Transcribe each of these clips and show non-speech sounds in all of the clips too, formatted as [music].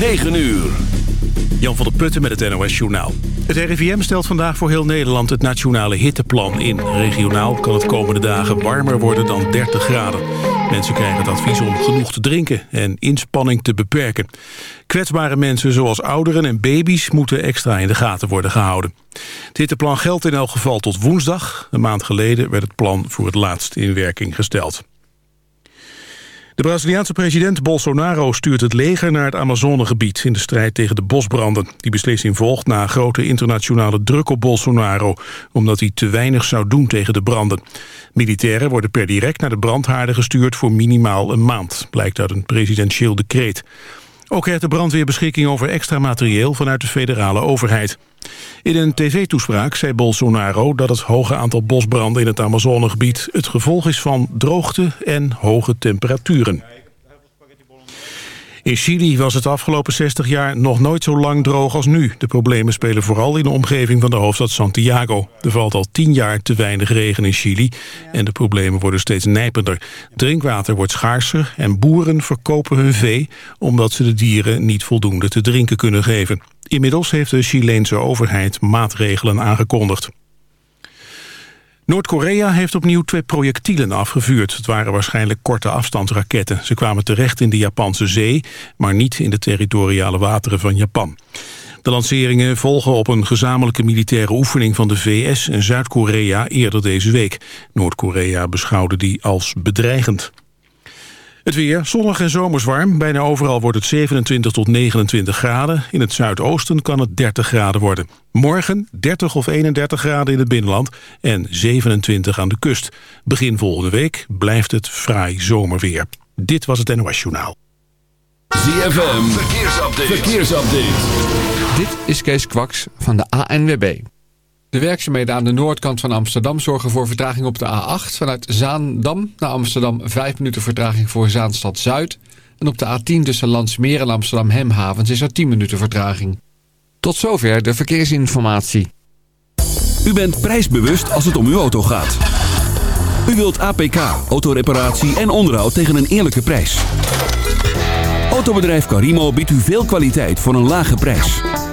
9 uur. Jan van der Putten met het NOS Journaal. Het RIVM stelt vandaag voor heel Nederland het nationale hitteplan in. Regionaal kan het komende dagen warmer worden dan 30 graden. Mensen krijgen het advies om genoeg te drinken en inspanning te beperken. Kwetsbare mensen zoals ouderen en baby's moeten extra in de gaten worden gehouden. Het hitteplan geldt in elk geval tot woensdag. Een maand geleden werd het plan voor het laatst in werking gesteld. De Braziliaanse president Bolsonaro stuurt het leger naar het Amazonegebied in de strijd tegen de bosbranden. Die beslissing volgt na grote internationale druk op Bolsonaro, omdat hij te weinig zou doen tegen de branden. Militairen worden per direct naar de brandhaarden gestuurd voor minimaal een maand, blijkt uit een presidentieel decreet. Ook heeft de brandweer beschikking over extra materieel vanuit de federale overheid. In een tv-toespraak zei Bolsonaro dat het hoge aantal bosbranden in het Amazonegebied het gevolg is van droogte en hoge temperaturen. In Chili was het afgelopen 60 jaar nog nooit zo lang droog als nu. De problemen spelen vooral in de omgeving van de hoofdstad Santiago. Er valt al 10 jaar te weinig regen in Chili en de problemen worden steeds nijpender. Drinkwater wordt schaarser en boeren verkopen hun vee... omdat ze de dieren niet voldoende te drinken kunnen geven. Inmiddels heeft de Chileense overheid maatregelen aangekondigd. Noord-Korea heeft opnieuw twee projectielen afgevuurd. Het waren waarschijnlijk korte afstandsraketten. Ze kwamen terecht in de Japanse zee, maar niet in de territoriale wateren van Japan. De lanceringen volgen op een gezamenlijke militaire oefening van de VS en Zuid-Korea eerder deze week. Noord-Korea beschouwde die als bedreigend. Het weer, zonnig en zomers warm. Bijna overal wordt het 27 tot 29 graden. In het zuidoosten kan het 30 graden worden. Morgen 30 of 31 graden in het binnenland en 27 aan de kust. Begin volgende week blijft het fraai zomerweer. Dit was het NOS Journaal. ZFM, verkeersupdate. verkeersupdate. Dit is Kees Kwaks van de ANWB. De werkzaamheden aan de noordkant van Amsterdam zorgen voor vertraging op de A8. Vanuit Zaandam naar Amsterdam 5 minuten vertraging voor Zaanstad Zuid. En op de A10 tussen Landsmeer en Amsterdam Hemhavens is er 10 minuten vertraging. Tot zover de verkeersinformatie. U bent prijsbewust als het om uw auto gaat. U wilt APK, autoreparatie en onderhoud tegen een eerlijke prijs. Autobedrijf Carimo biedt u veel kwaliteit voor een lage prijs.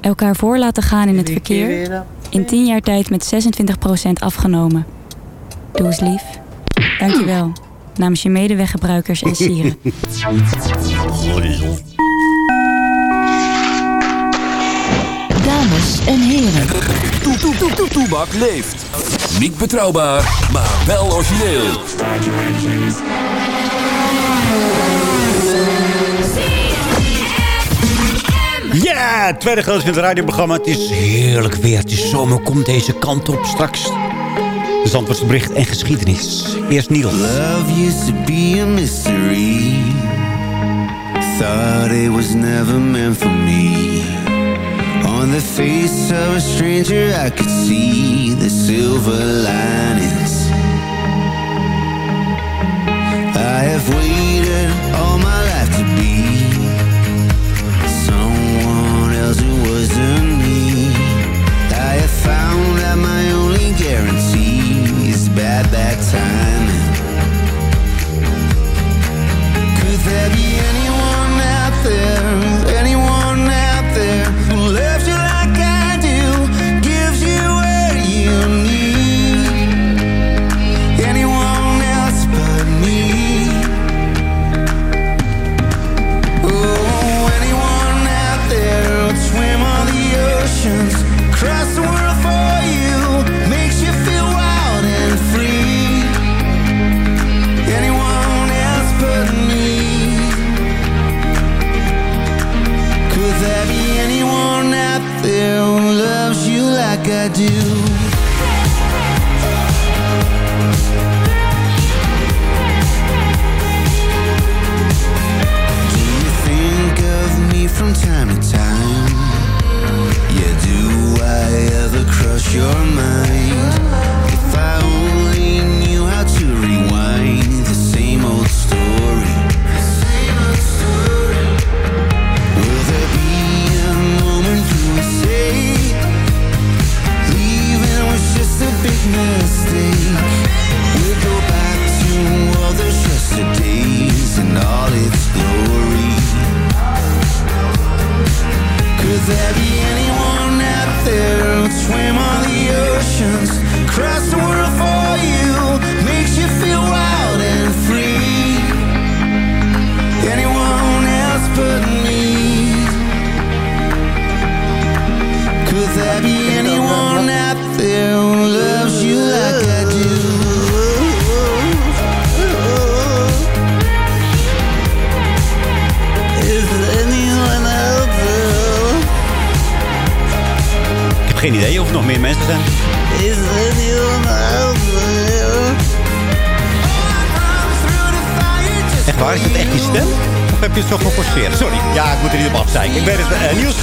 Elkaar voor laten gaan in het verkeer. In 10 jaar tijd met 26% afgenomen. Doe eens lief. Dankjewel. Namens je medeweggebruikers en sieren. Dames en heren. Toe, toe, toe, toe, Toebak leeft. Niet betrouwbaar, maar wel origineel. Het tweede grootste van het radioprogramma. Het is heerlijk weer. Het is zomer. Komt deze kant op straks. De Zandvoortse bericht en geschiedenis. Eerst Niels. Love used to be a mystery. Thought it was never meant for me. On the face of a stranger I could see the silver linings. I have waited had that time. I do. Do you think of me from time to time? Yeah, do I ever cross your mind?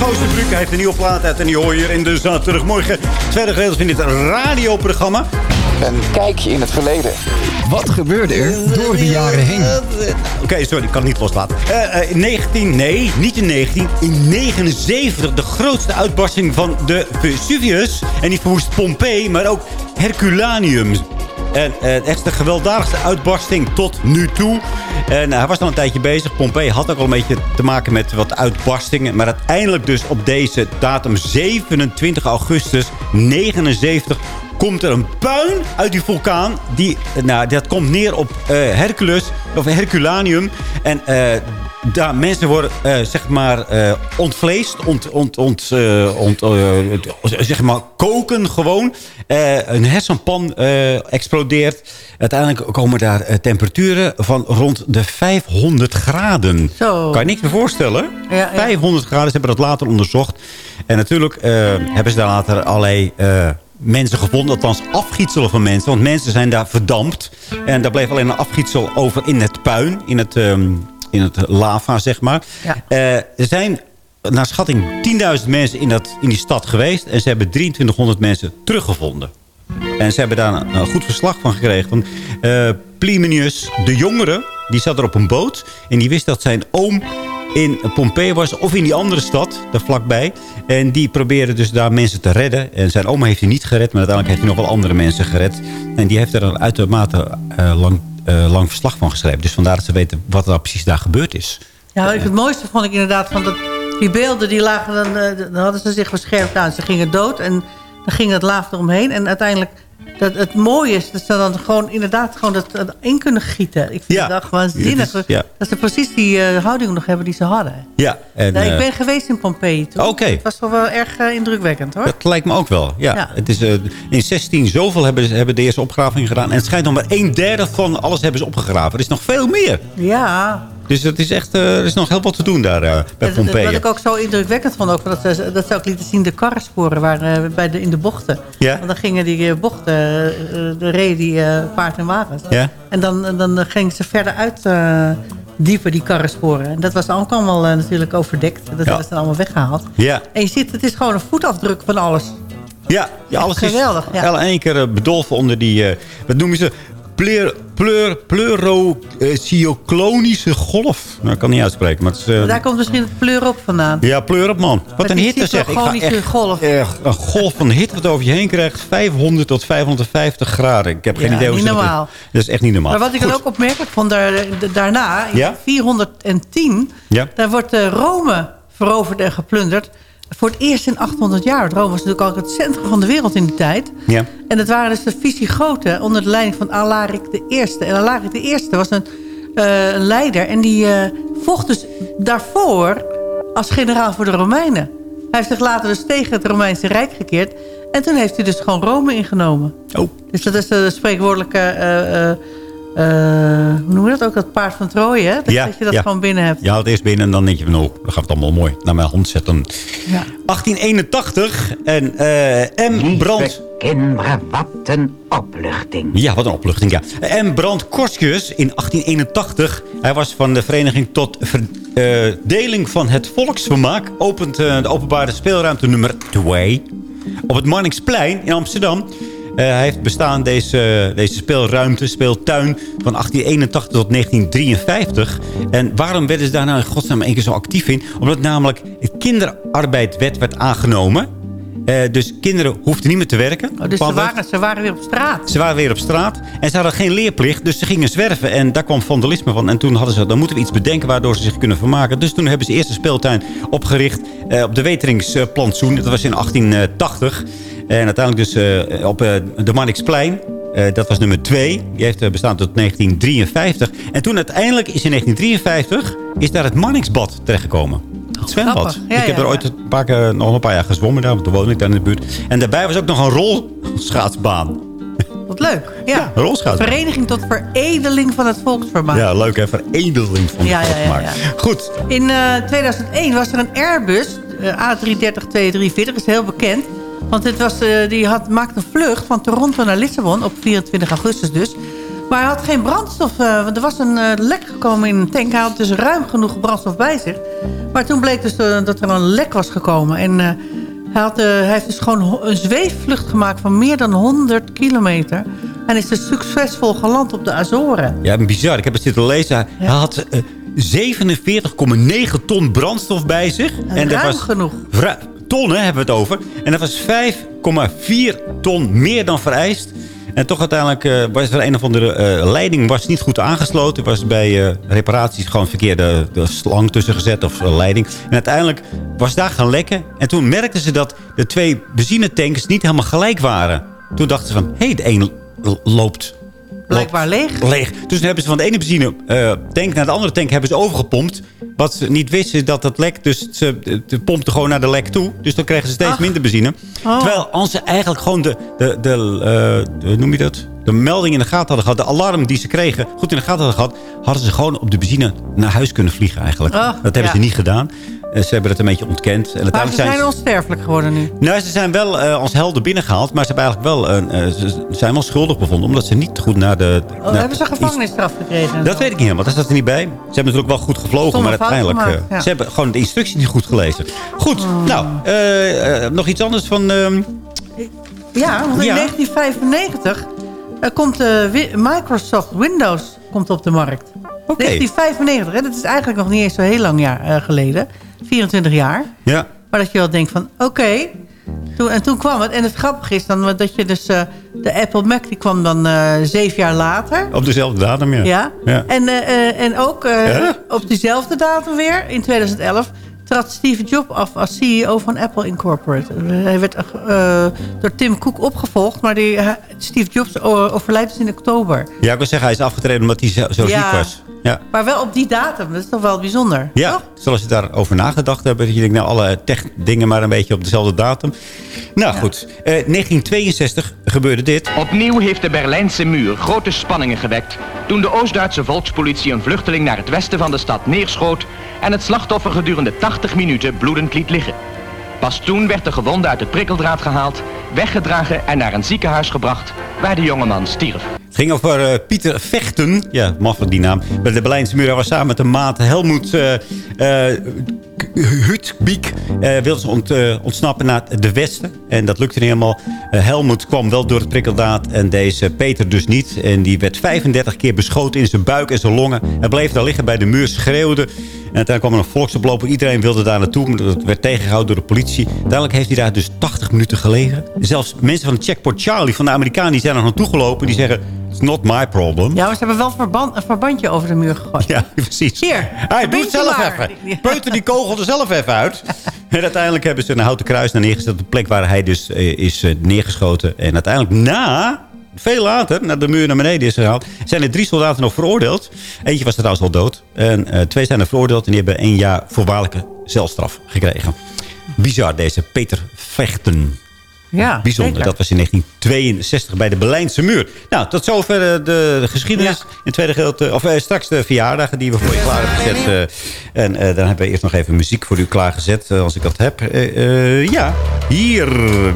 Uh, Goosterbruk heeft een nieuwe plaat uit. En die hoor je hier in de zaterdagmorgen. Tweede gedeelte van dit radioprogramma. Een kijkje in het verleden. Wat gebeurde er door de jaren heen? Oké, sorry, ik kan het niet loslaten. Eh, eh, in 19, nee, niet in 19. In 79 de grootste uitbarsting van de Vesuvius. En die verwoest Pompeii, maar ook Herculaneum. En eh, echt de gewelddadigste uitbarsting tot nu toe. En eh, hij was al een tijdje bezig. Pompeii had ook al een beetje te maken met wat uitbarstingen. Maar uiteindelijk dus op deze datum 27 augustus 79 komt er een puin uit die vulkaan. Die, eh, nou, dat komt neer op eh, Hercules, of Herculaneum. En eh, daar mensen worden, eh, zeg maar, eh, ontvleest. Ont, ont, ont, eh, ont, zeg maar, koken gewoon. Een hersenpan explodeert. Uiteindelijk komen daar temperaturen van rond de 500 graden. Zo. Kan je niks meer voorstellen? Ja, ja. 500 graden, ze hebben dat later onderzocht. En natuurlijk hebben ze daar later allerlei... mensen gevonden, althans afgietselen van mensen. Want mensen zijn daar verdampt. En daar bleef alleen een afgietsel over in het puin, in het, ehm, in het lava, zeg maar. Ja. Eh, er zijn naar schatting 10.000 mensen in, dat, in die stad geweest. En ze hebben 2300 mensen teruggevonden. En ze hebben daar een, een goed verslag van gekregen. Van, eh, Plimenius de Jongere, die zat er op een boot. En die wist dat zijn oom in Pompeii was. Of in die andere stad, daar vlakbij. En die probeerde dus daar mensen te redden. En zijn oma heeft hij niet gered. Maar uiteindelijk heeft hij nog wel andere mensen gered. En die heeft er een uitermate eh, lang, lang verslag van geschreven. Dus vandaar dat ze weten wat er nou precies daar gebeurd is. Ja, ik- het mooiste vond ik inderdaad van dat die beelden die lagen dan, eh, dan hadden ze zich beschermd aan. Ze gingen dood en dan ging het laaf eromheen. En uiteindelijk, dat, het mooie is dat ze dan gewoon inderdaad gewoon dat, dat in kunnen gieten. Ik vind Ja. het echt waanzinnig. Ja. Dat ze precies die eh, houding nog hebben die ze hadden. Ja, en, Nou, ik eh, ben geweest in Pompeii toen. Oké. Het was wel, wel erg eh, indrukwekkend hoor. Dat lijkt me ook wel. Ja. Het is, in 16 zoveel hebben, ze- hebben de eerste opgraving gedaan. En het schijnt nog maar een derde van alles hebben ze opgegraven. Er is nog veel meer. Ja, Dus het is echt, eh, er is nog heel wat te doen daar eh, bij Dat- dat- Pompeii. Wat ik ook zo indrukwekkend vond, ook, dat, ze, dat ze ook lieten zien de karrensporen waren eh, bij de, in de bochten. Ja. Want dan gingen die eh, bochten, eh, eh, de reden die eh, paard en wagens. Ja. En dan, dan gingen ze verder uit eh, dieper, die karrensporen. En dat was ook allemaal eh, natuurlijk overdekt. Dat Ja. ze dan allemaal weggehaald. Ja, En je ziet, het is gewoon een voetafdruk van alles. ja, ja alles geweldig, is ja. al één keer eh, bedolven onder die, eh, wat noemen ze, pleur, pleur, pleurocyclonische golf. Nou, ik kan niet uitspreken, maar het is... eh, Daar komt misschien het pleur op vandaan. ja, pleur op man. Wat Met een hitte zeg. Ik ga cyclonische echt, golf. echt een golf van hitte wat over je heen krijgt. 500 tot 550 graden. Ik heb geen Ja, idee hoe niet ze dat normaal. doen. Dat is echt niet normaal. Maar wat ik dan ook opmerkelijk vond daar, daarna, in Ja? 410, Ja. daar wordt eh, Rome veroverd en geplunderd. Voor het eerst in 800 jaar. Rome was natuurlijk ook het centrum van de wereld in die tijd. Ja. En dat waren dus de Visigoten onder de leiding van Alaric I. En Alaric I was een, eh, een leider. En die eh, vocht dus daarvoor als generaal voor de Romeinen. Hij heeft zich later dus tegen het Romeinse Rijk gekeerd. En toen heeft hij dus gewoon Rome ingenomen. Oh, Dus dat is de spreekwoordelijke eh, eh, eh, hoe noem je dat ook? Dat paard van Troje, hè? Dat, Ja, dat je dat ja. gewoon binnen hebt. Je haalt eerst binnen en dan denk je van, oh, dan gaat het allemaal mooi naar mijn hand zetten. Ja. 1881 en eh M. Brand... kinderen, wat een opluchting. Ja, wat een opluchting, ja. M. Brand Korskius in 1881. Hij was van de Vereniging tot Verdeling van het Volksvermaak. Opent eh, de openbare speelruimte nummer 2 op het Marnixplein in Amsterdam. Eh, hij heeft bestaan, deze, deze speelruimte, speeltuin, van 1881 tot 1953. En waarom werden ze daar nou in godsnaam één keer zo actief in? Omdat namelijk de kinderarbeidwet werd aangenomen. Eh, dus kinderen hoefden niet meer te werken. Oh, dus ze waren, ze waren weer op straat. ze waren weer op straat en ze hadden geen leerplicht. Dus ze gingen zwerven en daar kwam vandalisme van. En toen hadden ze, dan moeten we iets bedenken waardoor ze zich kunnen vermaken. Dus toen hebben ze eerst een speeltuin opgericht eh, op de Weteringsplantsoen. Dat was in 1880. En uiteindelijk dus eh, op eh, de Marnixplein. Eh, dat was nummer 2. Die heeft bestaan tot 1953. En toen uiteindelijk is in 1953 is daar het Marnixbad terechtgekomen. Het zwembad. grappig. Ja, ik heb ja, er ooit ja. een paar keer, nog een paar jaar gezwommen. Daar, want toen woonde ik daar in de buurt. En daarbij was ook nog een rolschaatsbaan. Wat leuk. Ja. Rolschaatsbaan. Vereniging tot veredeling van het volksvermaak. Ja, leuk hè. Veredeling van Ja, het ja, ja, volksmaak. ja. Goed. In eh, 2001 was er een Airbus, eh, A330-243, is heel bekend. Want het was, eh, die had, maakte een vlucht van Toronto naar Lissabon op 24 augustus dus. Maar hij had geen brandstof, eh, want er was een eh, lek gekomen in een tank. Hij had dus ruim genoeg brandstof bij zich. Maar toen bleek dus dat er een lek was gekomen. En hij, had, hij heeft dus gewoon een zweefvlucht gemaakt van meer dan 100 kilometer. En is dus succesvol geland op de Azoren. Ja, bizar. Ik heb het zitten lezen. Hij had eh, 47,9 ton brandstof bij zich. En dat ruim was genoeg. Tonnen hebben we het over. En dat was 5,4 ton meer dan vereist. En toch uiteindelijk eh, was er een of andere eh, leiding was niet goed aangesloten. Was bij eh, reparaties gewoon verkeerde de slang tussen gezet of leiding. En uiteindelijk was daar gaan lekken. En toen merkten ze dat de twee benzinetanks niet helemaal gelijk waren. Toen dachten ze van, hé, hey, de een loopt Blijkbaar leeg. leeg. Dus toen hebben ze van de ene benzine eh, tank naar de andere tank hebben ze overgepompt. Wat ze niet wisten is dat dat lek, dus ze de, de pompten gewoon naar de lek toe. Dus dan kregen ze steeds Ach. minder benzine. Oh. Terwijl als ze eigenlijk gewoon de, de, de, eh, de- noem je dat? De melding in de gaten hadden gehad, de alarm die ze kregen, goed in de gaten hadden gehad, hadden ze gewoon op de benzine naar huis kunnen vliegen eigenlijk. Oh, dat hebben ja. ze niet gedaan. Ze hebben het een beetje ontkend. En Maar ze zijn ze- onsterfelijk geworden nu. nou, ze zijn wel eh, als helden binnengehaald. Maar ze, hebben eigenlijk wel, eh, ze zijn wel schuldig bevonden. Omdat ze niet goed naar de... Oh, naar hebben ze gevangenisstraf gekregen? en Dat weet ik niet helemaal. Dat staat er niet bij. Ze hebben natuurlijk wel goed gevlogen. Maar uiteindelijk... gemaakt, eh, ja. Ze hebben gewoon de instructies niet goed gelezen. Goed. Oh. Nou, nog iets anders van... ehm, Ja, want in Ja. 1995 eh, komt Microsoft Windows komt op de markt. Oké. 1995, hè? dat is eigenlijk nog niet eens zo heel lang jaar, geleden. 24 jaar. ja. Maar dat je wel denkt van, oké. Toen, en toen kwam het. En het grappige is dan dat je dus... eh, de Apple Mac die kwam dan eh, zeven jaar later. Op dezelfde datum, ja. Ja. Ja. En, eh, en ook Ja? op diezelfde datum weer, in 2011... trad Steve Jobs af als CEO van Apple Incorporated. Hij werd door Tim Cook opgevolgd... maar die, Steve Jobs overlijdt dus in oktober. Ja, ik wil zeggen, hij is afgetreden omdat hij zo, zo Ja. ziek was. Ja. Maar wel op die datum, dat is toch wel bijzonder? Ja, toch? zoals je daarover nagedacht hebt. Dat je denkt, nou, alle tech dingen maar een beetje op dezelfde datum. Nou, goed. Eh, 1962 gebeurde dit. Opnieuw heeft de Berlijnse muur grote spanningen gewekt toen de Oost-Duitse volkspolitie een vluchteling naar het westen van de stad neerschoot en het slachtoffer gedurende 80 minuten bloedend liet liggen. Pas toen werd de gewonde uit het prikkeldraad gehaald, weggedragen en naar een ziekenhuis gebracht waar de jongeman stierf. Het ging over eh, Pieter Vechten. Ja, maffe die naam. Bij de Berlijnse muur Hij was samen met de maat Helmoet eh wilde ze ont, ontsnappen naar de westen. En dat lukte niet helemaal. Helmoet kwam wel door het prikkeldaad. En deze Peter dus niet. En die werd 35 keer beschoten in zijn buik en zijn longen. Hij bleef daar liggen bij de muur, schreeuwde. En uiteindelijk kwam er een volksoploper. Iedereen wilde daar naartoe. Maar dat werd tegengehouden door de politie. Uiteindelijk heeft hij daar dus 80 minuten gelegen. Zelfs mensen van de Checkpoint Charlie van de Amerikanen... die zijn er naartoe gelopen. Die zeggen, it's not my problem. Ja, maar ze hebben wel verband, een verbandje over de muur gegooid. Ja, [laughs] precies. Hier, Hij doet het zelf maar. even. Peuter die kogel er zelf even uit. [laughs] En uiteindelijk hebben ze een houten kruis naar neergezet... op de plek waar hij dus eh, is eh, neergeschoten. En uiteindelijk na... Veel later, naar de muur naar beneden is gehaald... zijn er drie soldaten nog veroordeeld. Eentje was trouwens al dood. En eh, twee zijn er veroordeeld... en die hebben één jaar voorwaardelijke celstraf gekregen. Bizar, deze Peter Vechten. Ja, Bijzonder. zeker. Dat was in 1962 bij de Berlijnse muur. Nou, tot zover eh, de, de geschiedenis. In het tweede gedeelte, of eh, straks de verjaardagen die we voor je klaar hebben gezet. eh, en eh, dan hebben we eerst nog even muziek voor u klaargezet, als ik dat heb. Eh, eh, ja, hier,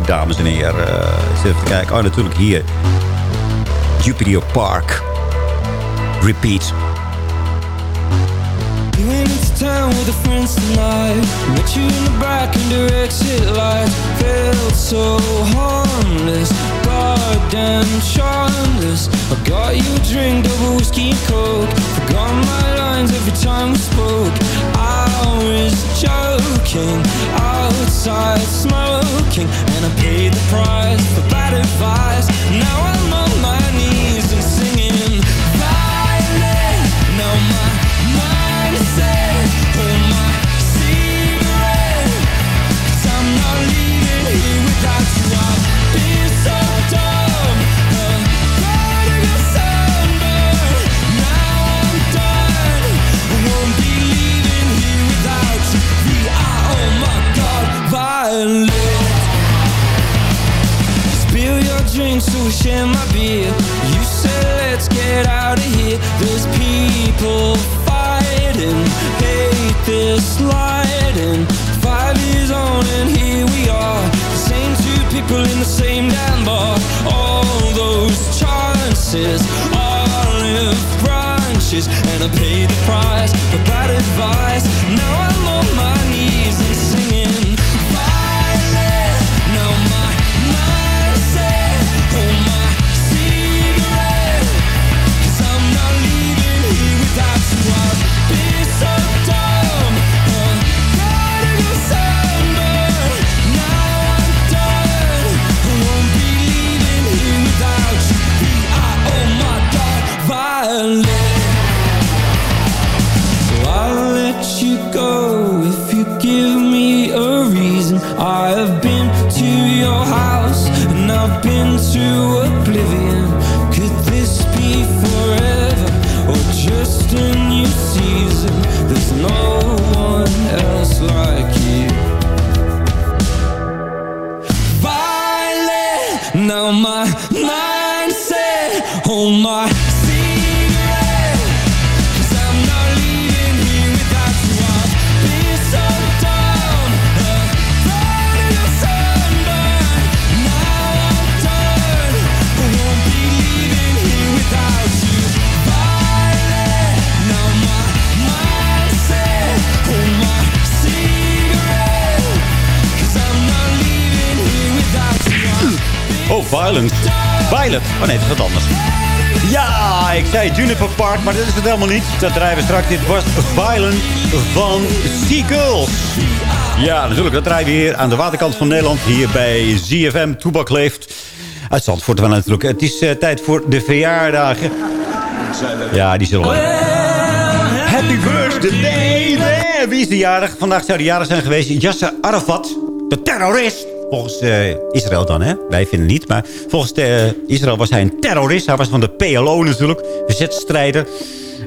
dames en heren. Even kijken. Oh, natuurlijk hier. Jupiter Park. Repeat. Town with a friends tonight Met you in the back under exit lights Felt so harmless Goddamn charmless. I got you a drink, double whiskey and coke. Forgot my lines every time we spoke. I was joking Outside smoking And I paid the price for bad advice. Now I'm on my knees drink so we share my beer. You said let's get out of here. There's people fighting Hate this lighting Five years on and here we are. The same two people in the same damn bar. All those chances Olive branches And I paid the price for bad advice. Now I'm maar dat is het helemaal niet. Dat draaien we straks. Dit was Violent van Seagulls. Ja, natuurlijk. Dat draaien we hier aan de waterkant van Nederland. Hier bij ZFM Toebak leeft. Uit Zandvoort wel natuurlijk. Het is eh, tijd voor de verjaardagen. Ja, die zullen we... Happy birthday! Wie is de jarig? Vandaag zou de jarig zijn geweest. Yasser Arafat, de terrorist. Volgens eh, Israël dan, hè? Wij vinden niet. Maar volgens eh, Israël was hij een terrorist. Hij was van de PLO natuurlijk. Verzetstrijder.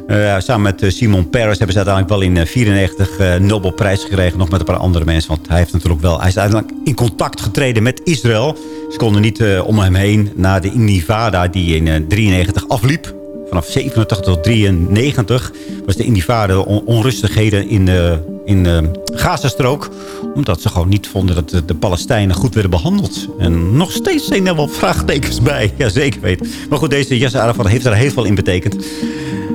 Eh, samen met Simon Peres hebben ze uiteindelijk wel in 1994 Nobelprijs gekregen. Nog met een paar andere mensen. Want hij, heeft natuurlijk wel, hij is uiteindelijk in contact getreden met Israël. Ze konden niet om hem heen na de Intifada die in 1993 afliep. Vanaf 87 tot 93 was de Intifada on onrustigheden in de, in de Gazastrook. Omdat ze gewoon niet vonden dat de, de Palestijnen goed werden behandeld. En nog steeds zijn er wel vraagtekens bij. [laughs] Ja, zeker weten. Maar goed, deze Yasser Arafat heeft daar heel veel in betekend.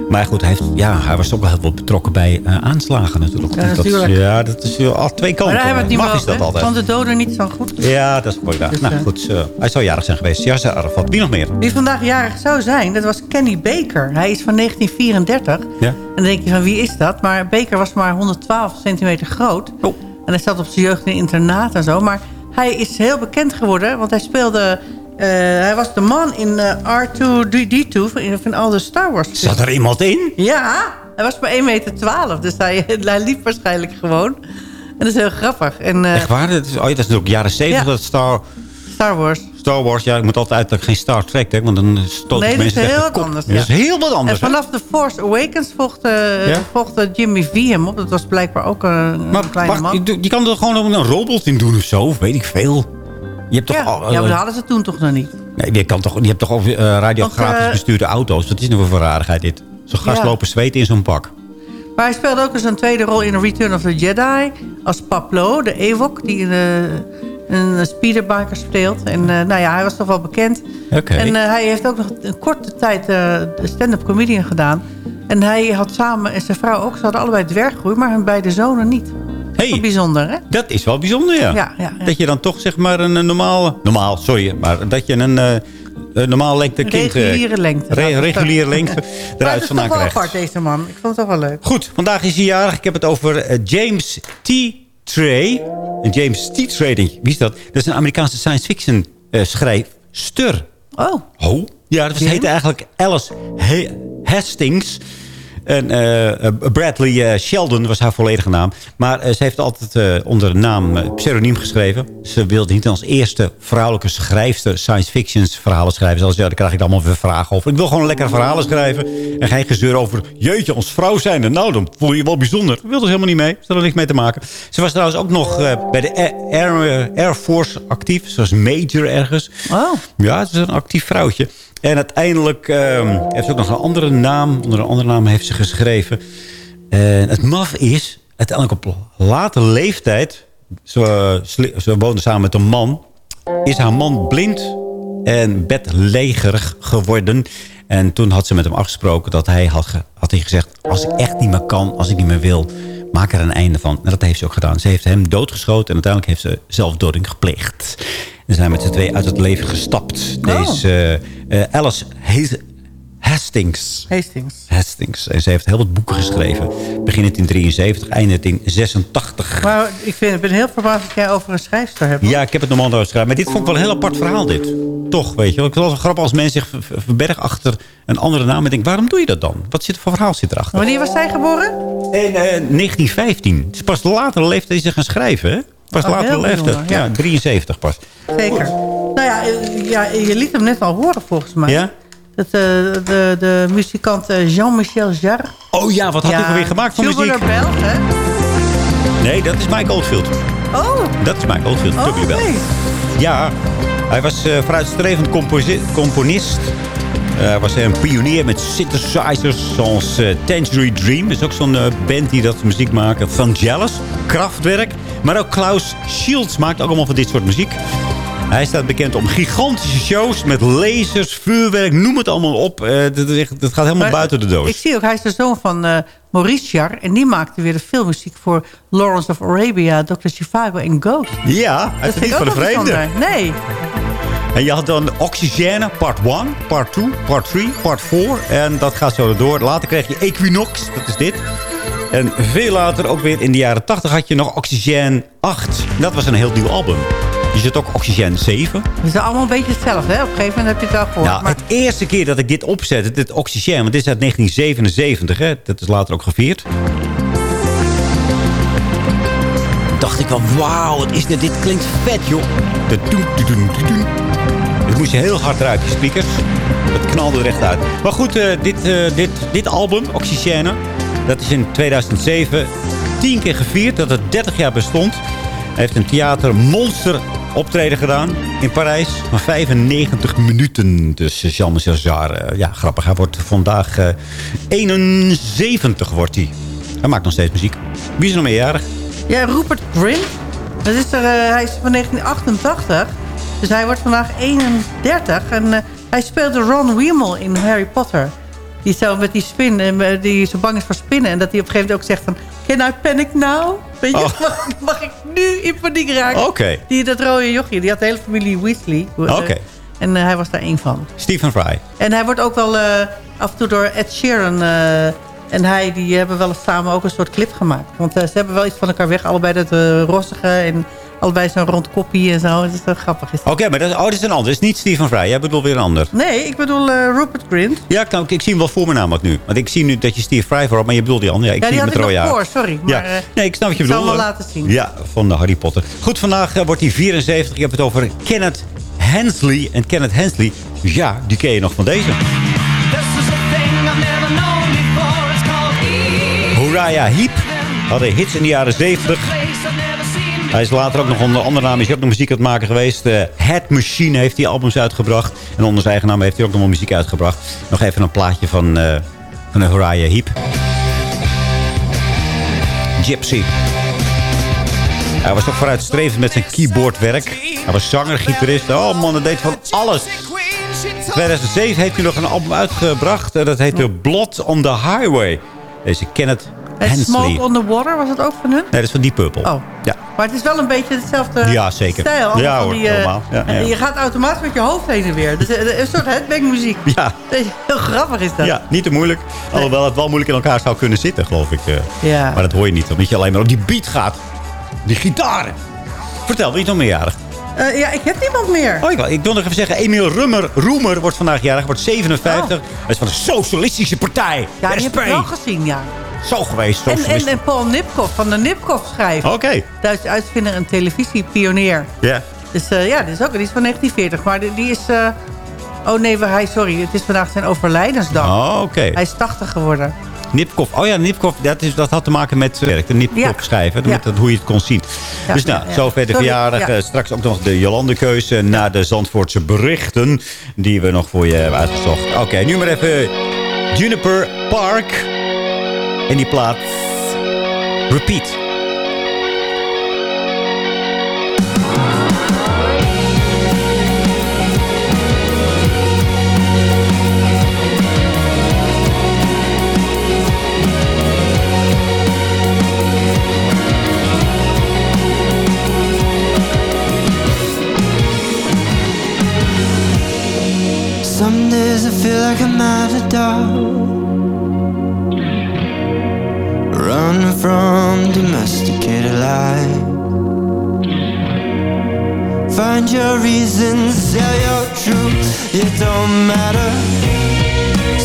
Maar goed, hij, heeft, ja, hij was ook wel heel veel betrokken bij uh, aanslagen natuurlijk. Ja, dat, natuurlijk. ja, dat is al twee kanten. Maar niet Mag is dat altijd. Vond de doden niet zo goed? Ja, dat is mooi waar. Dus, nou eh, goed, uh, hij zou jarig zijn geweest. Yasser Arafat. Wie nog meer? Wie vandaag jarig zou zijn, dat was Kenny Baker. Hij is van 1934. Ja. En dan denk je van wie is dat? Maar Baker was maar 112 centimeter groot. Oh. En hij zat op zijn jeugd in internaat en zo. Maar hij is heel bekend geworden, want hij speelde... eh, hij was de man in eh, R2-D2 van, van al de Star Wars. Zat er iemand in? Ja, hij was maar 1,12 meter. Dus hij, [laughs] hij liep waarschijnlijk gewoon. En dat is heel grappig. En, eh, Echt waar? Dat is, oh, ja, dat is natuurlijk jaren 70 Ja. dat Star, Star Wars. Star Wars. Ja, ik moet altijd uit dat ik geen Star Trek denk, want dan stoot Nee, ik dat is mensen heel wat anders. Dat is heel wat anders. En hè? vanaf The Force Awakens volgde, Ja? volgde Jimmy V hem op. Dat was blijkbaar ook een, een Maar kleine wacht, man. je, je kan er gewoon een robot in doen of zo, of weet ik veel. Je hebt toch ja, al, ja, maar dat hadden ze toen toch nog niet. nee, je, kan toch, je hebt toch ook eh, radiografisch eh, bestuurde auto's. Wat is nou voor rarigheid dit? Zo'n gast Ja. lopen zweten in zo'n pak. Maar hij speelde ook eens een tweede rol in Return of the Jedi. Als Pablo, de Ewok, die eh, een speederbiker speelt. En eh, nou ja, hij was toch wel bekend. Oké. En eh, hij heeft ook nog een korte tijd eh, stand-up comedian gedaan. En hij had samen, en zijn vrouw ook, ze hadden allebei dwerggroei, maar hun beide zonen niet. Wel bijzonder, hè? Dat is wel bijzonder, ja. Ja, ja, ja. Dat je dan toch zeg maar een, een normaal... Normaal, sorry. Maar dat je een, eh een normaal lengte kind... eh, Reguliere lengte. re- reguliere lengte [laughs] eruit het is vandaan toch wel krijgt. apart, deze man. Ik vond het toch wel leuk. Goed, vandaag is hij jarig. Ik heb het over eh, James T. Trey. En James T. Denk je, wie is dat? Dat is een Amerikaanse science fiction eh, schrijfster. Oh. Oh? Ja, dat heette eigenlijk Alice He- Hastings. En eh, Bradley eh, Sheldon was haar volledige naam. Maar eh, ze heeft altijd onder naam pseudoniem geschreven. Ze wilde niet als eerste vrouwelijke schrijfster science fiction verhalen schrijven. Zoals, ja, daar krijg ik dan allemaal weer vragen over. Ik wil gewoon lekker verhalen schrijven. En geen gezeur over, jeetje, als vrouw zijn. Nou, dan voel je je wel bijzonder. Ik wilde er helemaal niet mee. Ze had er niks mee te maken. Ze was trouwens ook nog bij de Air Force actief. Ze was major ergens. Oh. Ja, ze is een actief vrouwtje. En uiteindelijk ehm, heeft ze ook nog een andere naam. Onder een andere naam heeft ze geschreven. En het maf is, uiteindelijk op late leeftijd... Ze, ze woonde samen met een man. Is haar man blind en bedlegerig geworden. En toen had ze met hem afgesproken dat hij had, had hij gezegd... als ik echt niet meer kan, als ik niet meer wil... maak er een einde van. En dat heeft ze ook gedaan. Ze heeft hem doodgeschoten en uiteindelijk heeft ze zelfdoding gepleegd. En zijn met z'n twee uit het leven gestapt. Deze eh, eh, Alice Hastings. Hastings. Hastings. En ze heeft heel wat boeken geschreven. Beginnend in 73, eindigend in 86. Maar ik, vind, ik ben heel verbaasd dat jij over een schrijfster hebt. Ja, ik heb het normaal nooit geschreven. Maar dit vond ik wel een heel apart verhaal, dit. Toch, weet je. Ik vind het wel grappig als mensen zich ver- verbergen achter een andere naam. En denk, waarom doe je dat dan? Wat zit er voor verhaal zit erachter? Wanneer was zij geboren? In eh, 1915. Het is pas later leeftijd is ze gaan schrijven, hè? Pas Oh, later leeftijd. Ja. ja. 73 pas. Zeker. Nou ja, eh, ja, je liet hem net al horen volgens mij. Ja? Dat, eh, de, de muzikant eh, Jean-Michel Jarre. Oh ja, wat had hij alweer gemaakt voor Tubular muziek? Bells, hè? Nee, dat is Mike Oldfield. Oh, Dat is Mike Oldfield, oh. Ja, hij was eh vooruitstrevend componist. Hij was een pionier met synthesizers zoals Tangerine Dream. Dat is ook zo'n band die dat muziek maakt. Vangelis, Kraftwerk. Maar ook Klaus Shields maakt ook allemaal van dit soort muziek. Hij staat bekend om gigantische shows met lasers, vuurwerk, noem het allemaal op. Eh, dat, gaat helemaal Maar buiten de doos. Ik zie ook, hij is de zoon van Maurice Jarre. En die maakte weer de filmmuziek voor Lawrence of Arabia, Dr. Chivago en Ghost. Ja, hij is niet van de vreemde. Nee. En je had dan Oxygène, part 1, part 2, part 3, part 4. En dat gaat zo door. Later kreeg je Equinox, dat is dit. En veel later, ook weer in de jaren 80, had je nog Oxygène 8. Dat was een heel nieuw album. Je zit ook Oxygène 7. Het is allemaal een beetje hetzelfde, hè? Op een gegeven moment heb je het wel gehoord. Nou, maar het eerste keer dat ik dit opzette, dit Oxygène, want dit is uit 1977, hè? dat is later ook gevierd. Dacht ik wel, wauw, wat is dit? Dit klinkt vet, joh. Dit moest je heel hard eruit, die speakers. Het knalde er echt uit. Maar goed, eh, dit, eh, dit, dit album, Oxygène, dat is in 2007 tien keer gevierd dat het 30 jaar bestond. Hij heeft een theater monster optreden gedaan in Parijs van 95 minuten. Dus Jean-Michel Jarre, eh, ja, grappig. Hij wordt vandaag eh, 71 wordt hij. Hij maakt nog steeds muziek. Wie is er nog meerjarig? Ja, Rupert Grint. Dat is er, eh, hij is van 1988. Dus hij wordt vandaag 31. En eh, hij speelde Ron Weasley in Harry Potter. Die zo met die spin, eh, die zo bang is voor spinnen. En dat hij op een gegeven moment ook zegt van... Can I panic now? Weet je, Oh. [laughs] mag, mag ik nu in paniek raken? Oké. Die, dat rode jochie, die had de hele familie Weasley. Eh. En eh, hij was daar één van. Stephen Fry. En hij wordt ook wel af en toe door Ed Sheeran... en hij, die hebben wel samen ook een soort clip gemaakt. Want ze hebben wel iets van elkaar weg. Allebei dat rossige en allebei zo'n rond koppie en zo. Het is wel grappig. Is dat. Oké, maar dat is, oh, dat is een ander. Dat is niet Stephen Fry. Jij bedoelt weer een ander. Nee, ik bedoel eh, Rupert Grint. Ja, nou, ik zie hem wel voor me namelijk nu. Want ik zie nu dat je Steve Fry voorop, maar je bedoelt die ander. Ja, ik Ja, zie die hem had met ik nog voor, sorry. Maar, eh, nee, ik snap wat je ik zal bedoelt. hem wel laten zien. Ja, van de Harry Potter. Goed, vandaag eh, wordt hij 74. Ik heb het over Kenneth Hensley. En Kenneth Hensley, ja, die ken je nog van deze. Uriah Heep hadden hits in de jaren 70. Hij is later ook nog onder andere naam is hij ook nog muziek aan het maken geweest. Uh, Head Machine heeft hij albums uitgebracht. En onder zijn eigen naam heeft hij ook nog wel muziek uitgebracht. Nog even een plaatje van, uh, van Uriah Heep. Gypsy. Hij was ook vooruitstrevend met zijn keyboardwerk. Hij was zanger, gitarist. Oh man, dat deed van alles. 2007 heeft hij nog een album uitgebracht. Dat heette Blood on the Highway. Deze Kenneth En. Smoke on the Water, was dat ook van hun? Nee, dat is van Deep Purple. Oh. Ja. Maar het is wel een beetje hetzelfde Ja, zeker. stijl. Ja, hoor, die, eh, helemaal. Ja, ja. Je gaat automatisch met je hoofd heen en weer. Dus, eh, een soort headbangmuziek. [laughs] Ja. Heel grappig is dat. Ja, niet te moeilijk. Alhoewel het wel moeilijk in elkaar zou kunnen zitten, geloof ik. eh. Ja. Maar dat hoor je niet, omdat je alleen maar op die beat gaat. Die gitaren. Vertel, wie is nog meerjarig? Eh, ja, ik heb niemand meer. Oh, ik, wil- ik wil nog even zeggen, Emiel Rummer, Roemer wordt vandaag jarig, wordt 57. Hij is van de Socialistische Partij. Ja, die heb ik wel gezien, ja. Zo geweest, En, en, Paul Nipkoff van de Nipkoff schrijver. Oké. Duitse uitvinder en televisiepionier. Ja. Dus eh, ja, dit is ook die is van 1940. Maar die, die is... eh, oh nee, hij, sorry. Het is vandaag zijn overlijdensdag. Oh, oké. Hij is 80 geworden. Nipkoff. Oh ja, Nipkoff, dat, is, dat had te maken met eh, werk. De Nipkoff schrijven, met dat, hoe je het kon zien. Dus nou, zover de verjaardag. ja. Eh, straks ook nog de Jolandekeuze naar de Zandvoortse berichten. Die we nog voor je hebben uitgezocht. Oké, nu maar even Juniper Park. En die plaat Repeat. Some days I feel like I'm at a dog Running from domesticated life Find your reasons, sell your truth. It don't matter.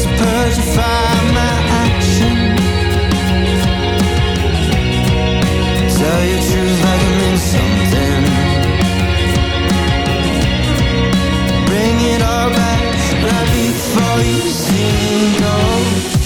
So purify my action. Tell your truth like it means something. Bring it all back right before you see me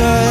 stars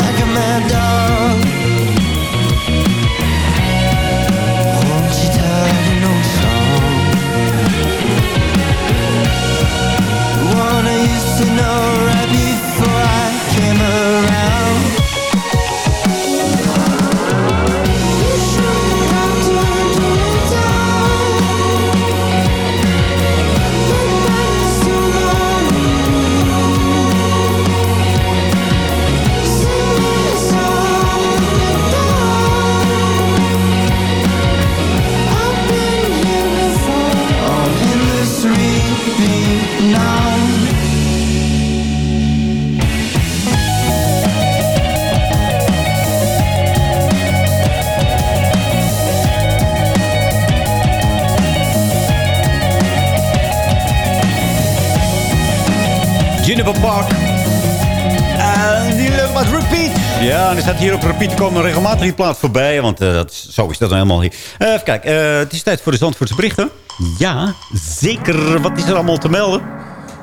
op repeat komen regelmatig die plaat voorbij. Want eh, dat, zo is dat nou helemaal hier. Eh, even kijken, eh, het is tijd voor de Zandvoortse berichten. Ja, zeker. Wat is er allemaal te melden?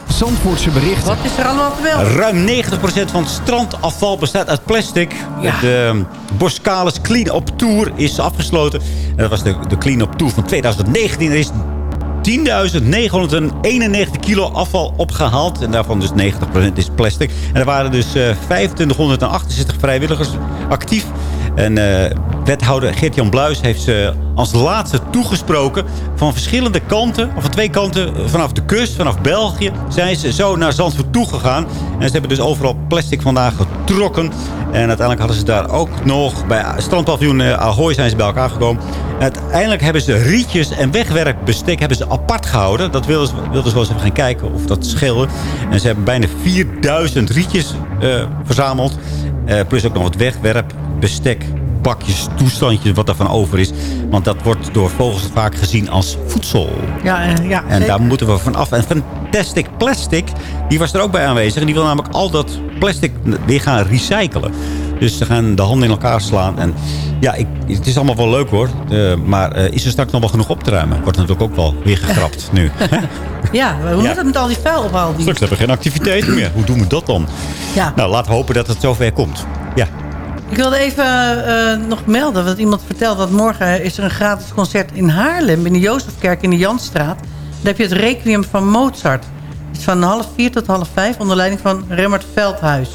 Zandvoortse berichten. Wat is er allemaal te melden? Ruim 90% van het strandafval bestaat uit plastic. De um, Boskalis Clean Up Tour is afgesloten. En dat was de, de Clean Up Tour van 2019. Er is 10.991 kilo afval opgehaald. En daarvan dus 90% is plastic. En er waren dus eh 2568 vrijwilligers actief. En eh, wethouder Geert-Jan Bluis heeft ze als laatste toegesproken. Van verschillende kanten, of van twee kanten, vanaf de kust, vanaf België... zijn ze zo naar Zandvoort toegegaan. En ze hebben dus overal plastic vandaag getrokken. En uiteindelijk hadden ze daar ook nog... bij strandpaviljoen eh, Ahoy zijn ze bij elkaar gekomen. En uiteindelijk hebben ze rietjes en wegwerkbestek hebben ze apart gehouden. Dat wilden ze, wilden ze wel eens even gaan kijken of dat scheelde. En ze hebben bijna 4000 rietjes eh, verzameld. Eh, plus ook nog wat wegwerpbestek bakjes, toestandjes, wat daarvan over is. Want dat wordt door vogels vaak gezien als voedsel. Ja, eh, ja En zeker. daar moeten we van af. En Fantastic Plastic, die was er ook bij aanwezig. En die wil namelijk al dat plastic weer gaan recyclen. Dus ze gaan de handen in elkaar slaan. En ja, ik, het is allemaal wel leuk hoor. Eh, maar is er straks nog wel genoeg op te ruimen? Wordt natuurlijk ook wel weer gegrapt [laughs] nu. Ja, hoe moet het met al die vuil ophalen? Straks hebben we geen activiteiten meer. Hoe doen we dat dan? Ja. Nou, laten we hopen dat het zover komt. Ja. Ik wilde even eh, nog melden, want iemand vertelde dat morgen is er een gratis concert in Haarlem, in de Jozefkerk in de Janstraat. Daar heb je het Requiem van Mozart. Het is van half vier tot half vijf onder leiding van Remmert Veldhuis.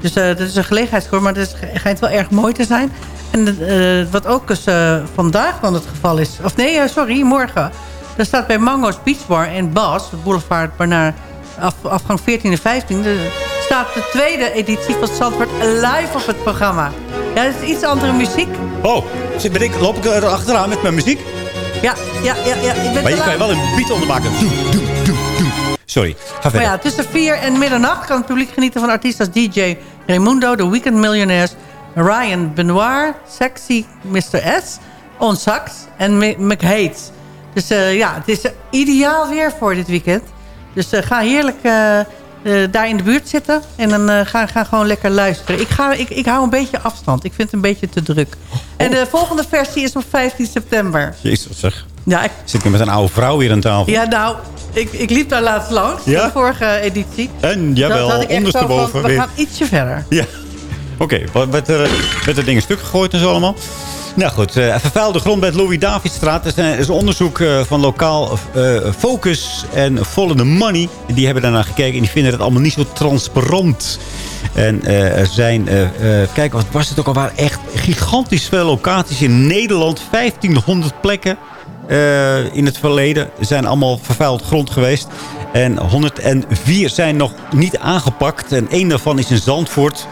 Dus eh dat is een gelegenheidskoor, maar het is- schijnt wel erg mooi te zijn. En eh, wat ook dus, eh, vandaag dan het geval is, of nee, sorry, morgen. Daar staat bij Mango's Beach Bar in Bas, de boulevard Barnaar, af, afgang 14 en 15... De, staat de tweede editie van Zandvoort live op het programma. Ja, het is iets andere muziek. Oh, zit- ben ik, loop ik er achteraan met mijn muziek? Ja, ja, ja. ja. Ik ben Maar je kan je wel een beat ondermaken. Doe, doe, doe, doe. Sorry, ga Maar verder. ja, tussen 4 en middernacht kan het publiek genieten van artiesten als DJ Raimundo, The Weekend Millionaires, Ryan Benoit, Sexy Mr. S, On Sax en McHates. Dus eh, ja, het is eh, ideaal weer voor dit weekend. Dus eh, ga heerlijk daar in de buurt zitten en dan ga, ga gewoon lekker luisteren. Ik, ga, ik, ik hou een beetje afstand. Ik vind het een beetje te druk. En de volgende versie is op 15 september. Jezus zeg. Ja, ik, Zit ik met een oude vrouw hier aan tafel. ja nou, ik, ik liep daar laatst langs, Ja? de vorige editie. En jawel, Dat- zo van, ondersteboven We weer. gaan ietsje verder. Ja. Oké, wat werd er, werd er dingen stuk gegooid en zo allemaal? Nou goed, eh vervuilde grond bij het Louis-Davidstraat. Er is een- er onderzoek eh, van lokaal eh, Focus en Follow Money. Die hebben daarnaar gekeken en die vinden het allemaal niet zo transparant. En er zijn, kijk, wat was het ook al, waren echt gigantisch veel locaties in Nederland. 1500 plekken in het verleden zijn allemaal vervuild grond geweest. En 104 zijn nog niet aangepakt. En één daarvan is in Zandvoort.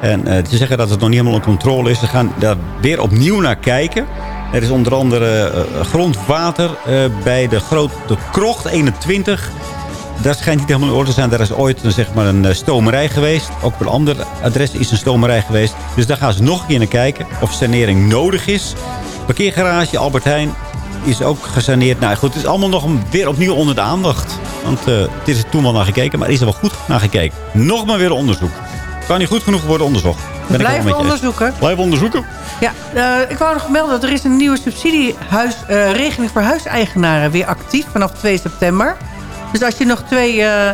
En eh, ze zeggen dat het nog niet helemaal onder controle is. Ze gaan daar weer opnieuw naar kijken. Er is onder andere eh, grondwater eh, bij de grote krocht 21. Dat schijnt niet helemaal in orde te zijn. Daar is ooit een, zeg maar, een stomerij geweest. Ook op een ander adres is een stomerij geweest. Dus daar gaan ze nog een keer naar kijken. Of sanering nodig is. Parkeergarage Albert Heijn is ook gesaneerd. Nou goed, het is allemaal nog weer opnieuw onder de aandacht. Want het is er toen wel naar gekeken. Maar is er wel goed naar gekeken. Nog maar weer onderzoek. Kan niet goed genoeg worden onderzocht. Ben Blijven onderzoeken. Blijven onderzoeken. Ja, eh, ik wou nog melden dat er is een nieuwe subsidieregeling voor huiseigenaren weer actief vanaf 2 september. Dus als je nog twee, eh,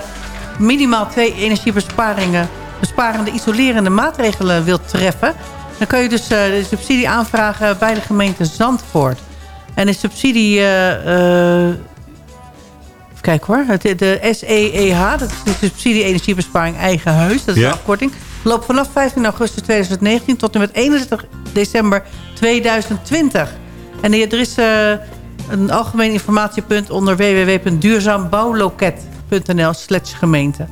minimaal twee energiebesparingen, besparende isolerende maatregelen wilt treffen, dan kan je dus eh, de subsidie aanvragen bij de gemeente Zandvoort. En de subsidie, kijken hoor, Het- de SEEH, dat is de subsidie energiebesparing eigen huis, dat is Ja. de afkorting, loopt vanaf 15 augustus 2019 tot en met 31 december 2020. En er is eh, een algemeen informatiepunt onder www.duurzaambouwloket.nl slash gemeente.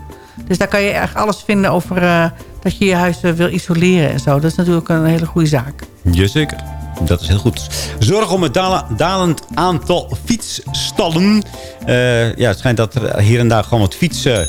Dus daar kan je echt alles vinden over eh, dat je je huis eh, wil isoleren en zo. Dat is natuurlijk een hele goede zaak. Jazeker. Dat is heel goed. Zorg om het dalend aantal fietsstallen. Eh, ja, het schijnt dat er hier en daar gewoon wat fietsen,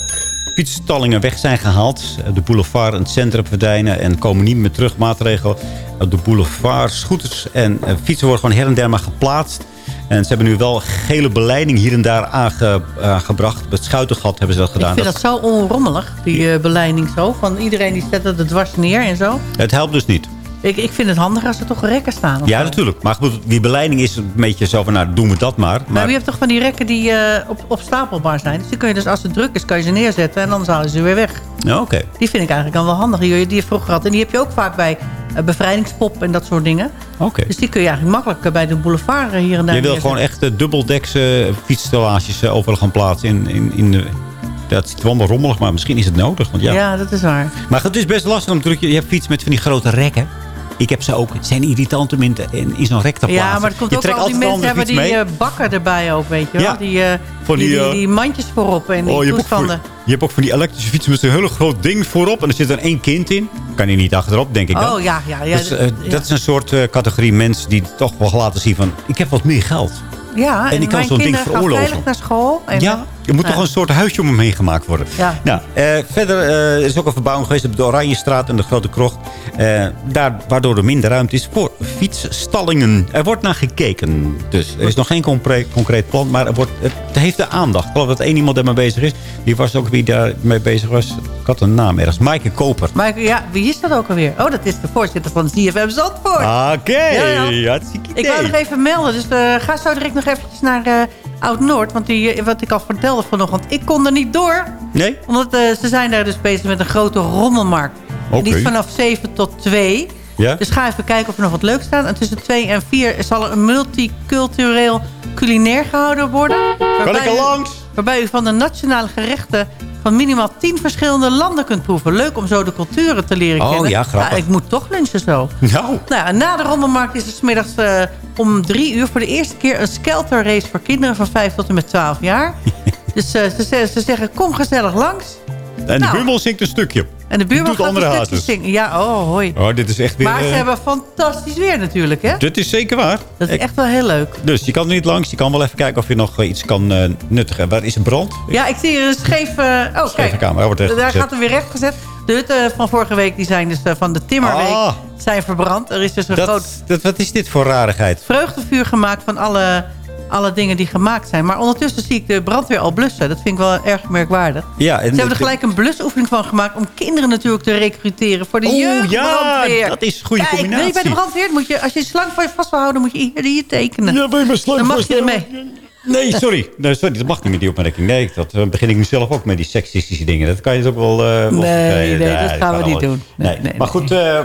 fietsstallingen weg zijn gehaald. Eh, De boulevard en het centrum verdwijnen en komen niet meer terug. Maatregelen op de boulevard, scooters en fietsen worden gewoon her en der maar geplaatst. En ze hebben nu wel gele beleiding hier en daar aange, aangebracht. Op het Schuitengat hebben ze dat gedaan. ik vind dat zo onrommelig, die eh, beleiding zo. Van iedereen die zet het dwars neer en zo. Het helpt dus niet. Ik, ik vind het handig als er toch rekken staan. Ja, natuurlijk. Maar goed, die beleiding is een beetje zo van, nou, doen we dat maar. Maar Maar je hebt toch van die rekken die eh, op, opstapelbaar zijn. Dus die kun je dus als het druk is, kan je ze neerzetten. En dan halen ze weer weg. Ja, oké. Die vind ik eigenlijk dan wel handig. Die, die je vroeger had. En die heb je ook vaak bij eh, bevrijdingspop en dat soort dingen. Oké. Dus die kun je eigenlijk makkelijk eh, bij de boulevard hier en daar Je wil gewoon echt uh, dubbeldekse fietsstellages uh, overal gaan plaatsen. In, in, in de, dat ziet er allemaal rommelig, maar misschien is het nodig. Want ja. ja, dat is waar. Maar het is best lastig om natuurlijk. Je hebt fiets met van die grote rekken. Ik heb ze ook. Het zijn irritant om in, in, in zo'n plaatsen. Ja, maar het komt Je ook al die mensen hebben die eh, bakken erbij ook, weet je wel. Ja. Die, eh, Van die, die, die, eh, die mandjes voorop en die Oh, je, hebt ook voor, toestanden. je hebt ook van die elektrische fietsen met zo'n heel groot ding voorop. En er zit er één kind in. Kan hij niet achterop, denk ik dan. Oh, ja, ja, ja. Dus, ja. Dat is een soort categorie mensen die toch wel laten zien van... ik heb wat meer geld. Ja, en ik kan mijn zo'n ding veroorloven. veilig naar school. En, ja, er moet toch een soort huisje om hem heen gemaakt worden. Ja. Nou, eh, verder eh, is ook een verbouwing geweest op de Oranjestraat en de Grote Krocht. Eh, daar, waardoor er minder ruimte is voor fietsstallingen. Er wordt naar gekeken. Dus er is nog geen concreet, plan, maar er wordt, het heeft de aandacht. Ik geloof dat één iemand daarmee bezig is. Die was ook wie daarmee bezig was. Ik had een naam ergens. Maaike Koper. Maar ja, wie is dat ook alweer? Oh, dat is de voorzitter van ZFM Zandvoort. Oké, Ja, ja. hartstikke Ik wou nog even melden, dus ga zo direct nog eventjes naar Oud-Noord. Want die, eh, wat ik al vertelde vanochtend, ik kon er niet door. Nee? Omdat eh, ze zijn daar dus bezig met een grote rommelmarkt. En die is vanaf 7 tot 2. Ja? Dus ga even kijken of er nog wat leuks staat. En tussen 2 en 4 zal er een multicultureel culinair gehouden worden. Kan ik er langs? Waarbij u van de nationale gerechten van minimaal 10 verschillende landen kunt proeven. Leuk om zo de culturen te leren Oh, kennen. ja, grappig. ik moet toch lunchen zo. Nou, Nou, en na de rommelmarkt is er 's middags eh, om drie uur voor de eerste keer een skelter race voor kinderen van 5 tot en met 12 jaar. [laughs] dus eh, ze, ze zeggen, kom gezellig langs. En de Nou. buurman zingt een stukje. En de buurman Doet gaat andere een stukje zingen. Ja, oh, hoi. Oh, dit is echt weer... Maar ze eh, hebben fantastisch weer natuurlijk, hè? Dit is zeker waar. Dat is echt wel heel leuk. Dus je kan er niet langs. Je kan wel even kijken of je nog eh, iets kan eh, nuttigen. Waar is een brand? Ja, ik zie hier een scheef... eh, oh, Scheve kijk. camera wordt Daar gaat er weer recht gezet. De hutten van vorige week die zijn dus van de Timmerweek Ah. zijn verbrand. Er is dus een Dat, groot dat, wat is dit voor rarigheid? vreugdevuur gemaakt van alle, alle dingen die gemaakt zijn. Maar ondertussen zie ik de brandweer al blussen. Dat vind ik wel erg merkwaardig. Ja, en Ze hebben er gelijk een blusoefening van gemaakt... om kinderen natuurlijk te recruteren voor de Oeh, jeugdbrandweer. ja, dat is een goede ik- combinatie. nee, bij de brandweer moet je... als je je slang voor je vast wil houden, moet je hier, hier tekenen. Ja, je mijn slang Dan mag je ermee. Nee, sorry. Nee, sorry. Dat mag niet met die opmerking. Nee, dat eh, begin ik nu zelf ook met die seksistische dingen. Dat kan je dus ook wel... eh, Nee, nee, dat gaan we niet doen. Nee, Nee, nee, maar goed, eh,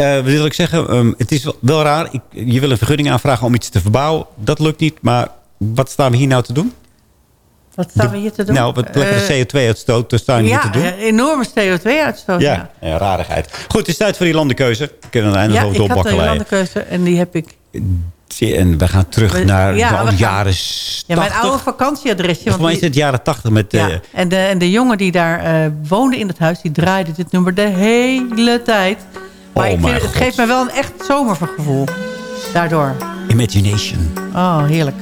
eh, wat wil ik zeggen? Ehm, het is wel, raar. Ik, je wil een vergunning aanvragen om iets te verbouwen. Dat lukt niet. Maar wat staan we hier nou te doen? Wat staan we hier te doen? Nou, wat lekkere Eh, CO2-uitstoot staan we hier ja, te doen. eh, enorme CO2-uitstoot. Ja, Ja, ja, rarigheid. Goed, het is tijd voor die landenkeuze. We kunnen er ja eindeloos ik had de doorbakkeleien. landenkeuze en die heb ik. En we gaan terug We- naar ja, de we gaan- jaren Ja, mijn 80. oude vakantieadresje. Volgens mij is het jaren 80 met... eh, Ja, en de, en de jongen die daar eh, woonde in het huis, die draaide dit nummer de hele tijd. Maar Oh ik vind, het geeft me wel een echt zomergevoel. Daardoor. Imagination. Oh, heerlijk.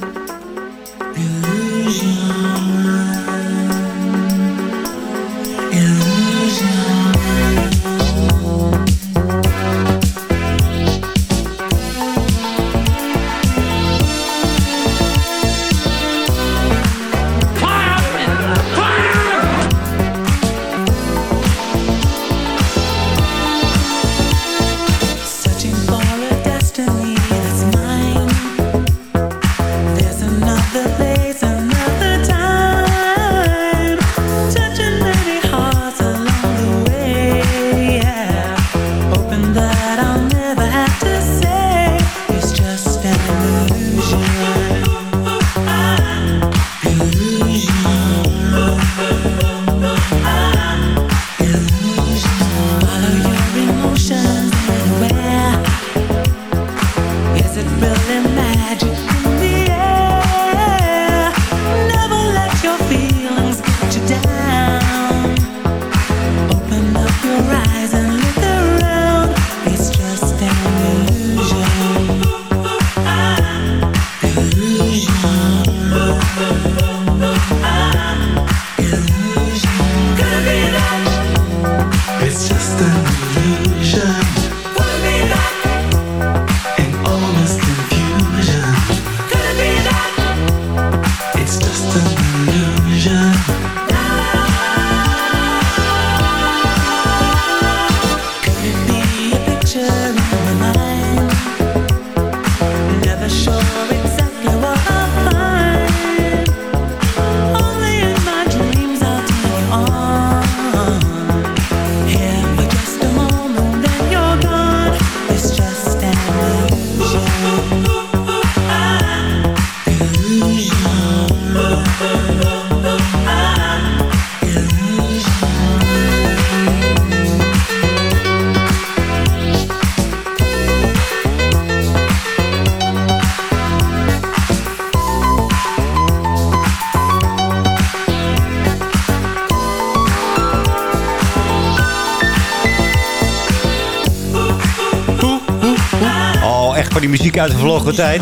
Van die muziek uit de verlogen tijd.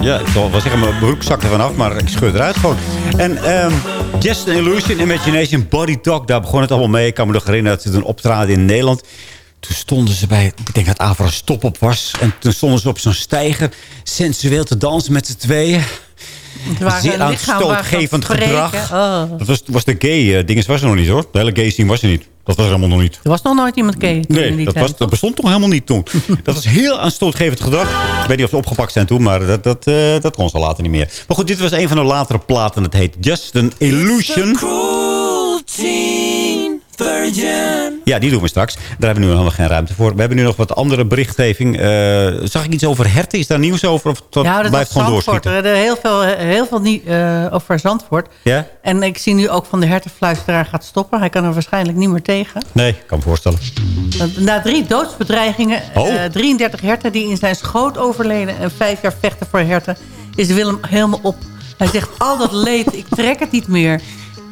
Ja, ik zal wel zeggen, mijn broek zakt er vanaf, maar ik scheur eruit gewoon. En ehm Just an Illusion, Imagination, Body Talk, daar begon het allemaal mee. Ik kan me nog herinneren dat ze toen optraden in Nederland. Toen stonden ze bij, ik denk dat Avra stop op was. En toen stonden ze op zo'n stijger, sensueel te dansen met z'n tweeën. Zeer aanstootgevend gedrag. Oh. Dat was, was de gay uh, was er nog niet hoor. De hele gay scene was er niet. Dat was er helemaal nog niet. Er was nog nooit iemand gay. Nee, dat, tijd, was, dat bestond toch helemaal niet toen. [laughs] dat was heel aanstootgevend gedrag. Ik weet niet of ze opgepakt zijn toen, maar dat, dat, eh, dat kon ze later niet meer. Maar goed, dit was een van de latere platen. Het heet Just an Illusion. Ja, die doen we straks. Daar hebben we nu helemaal geen ruimte voor. We hebben nu nog wat andere berichtgeving. Eh, zag ik iets over herten? Is daar nieuws over? Of dat Ja, dat blijft gewoon Zandvoort. doorschieten? Er is heel veel, heel veel niet, eh, over Zandvoort. Ja? En ik zie nu ook van de hertenfluisteraar gaat stoppen. Hij kan er waarschijnlijk niet meer tegen. Nee, ik kan me voorstellen. Want Na drie doodsbedreigingen, Oh. eh, 33 herten die in zijn schoot overleden... en vijf jaar vechten voor herten, is Willem helemaal op. Hij zegt, al dat leed, ik trek het niet meer.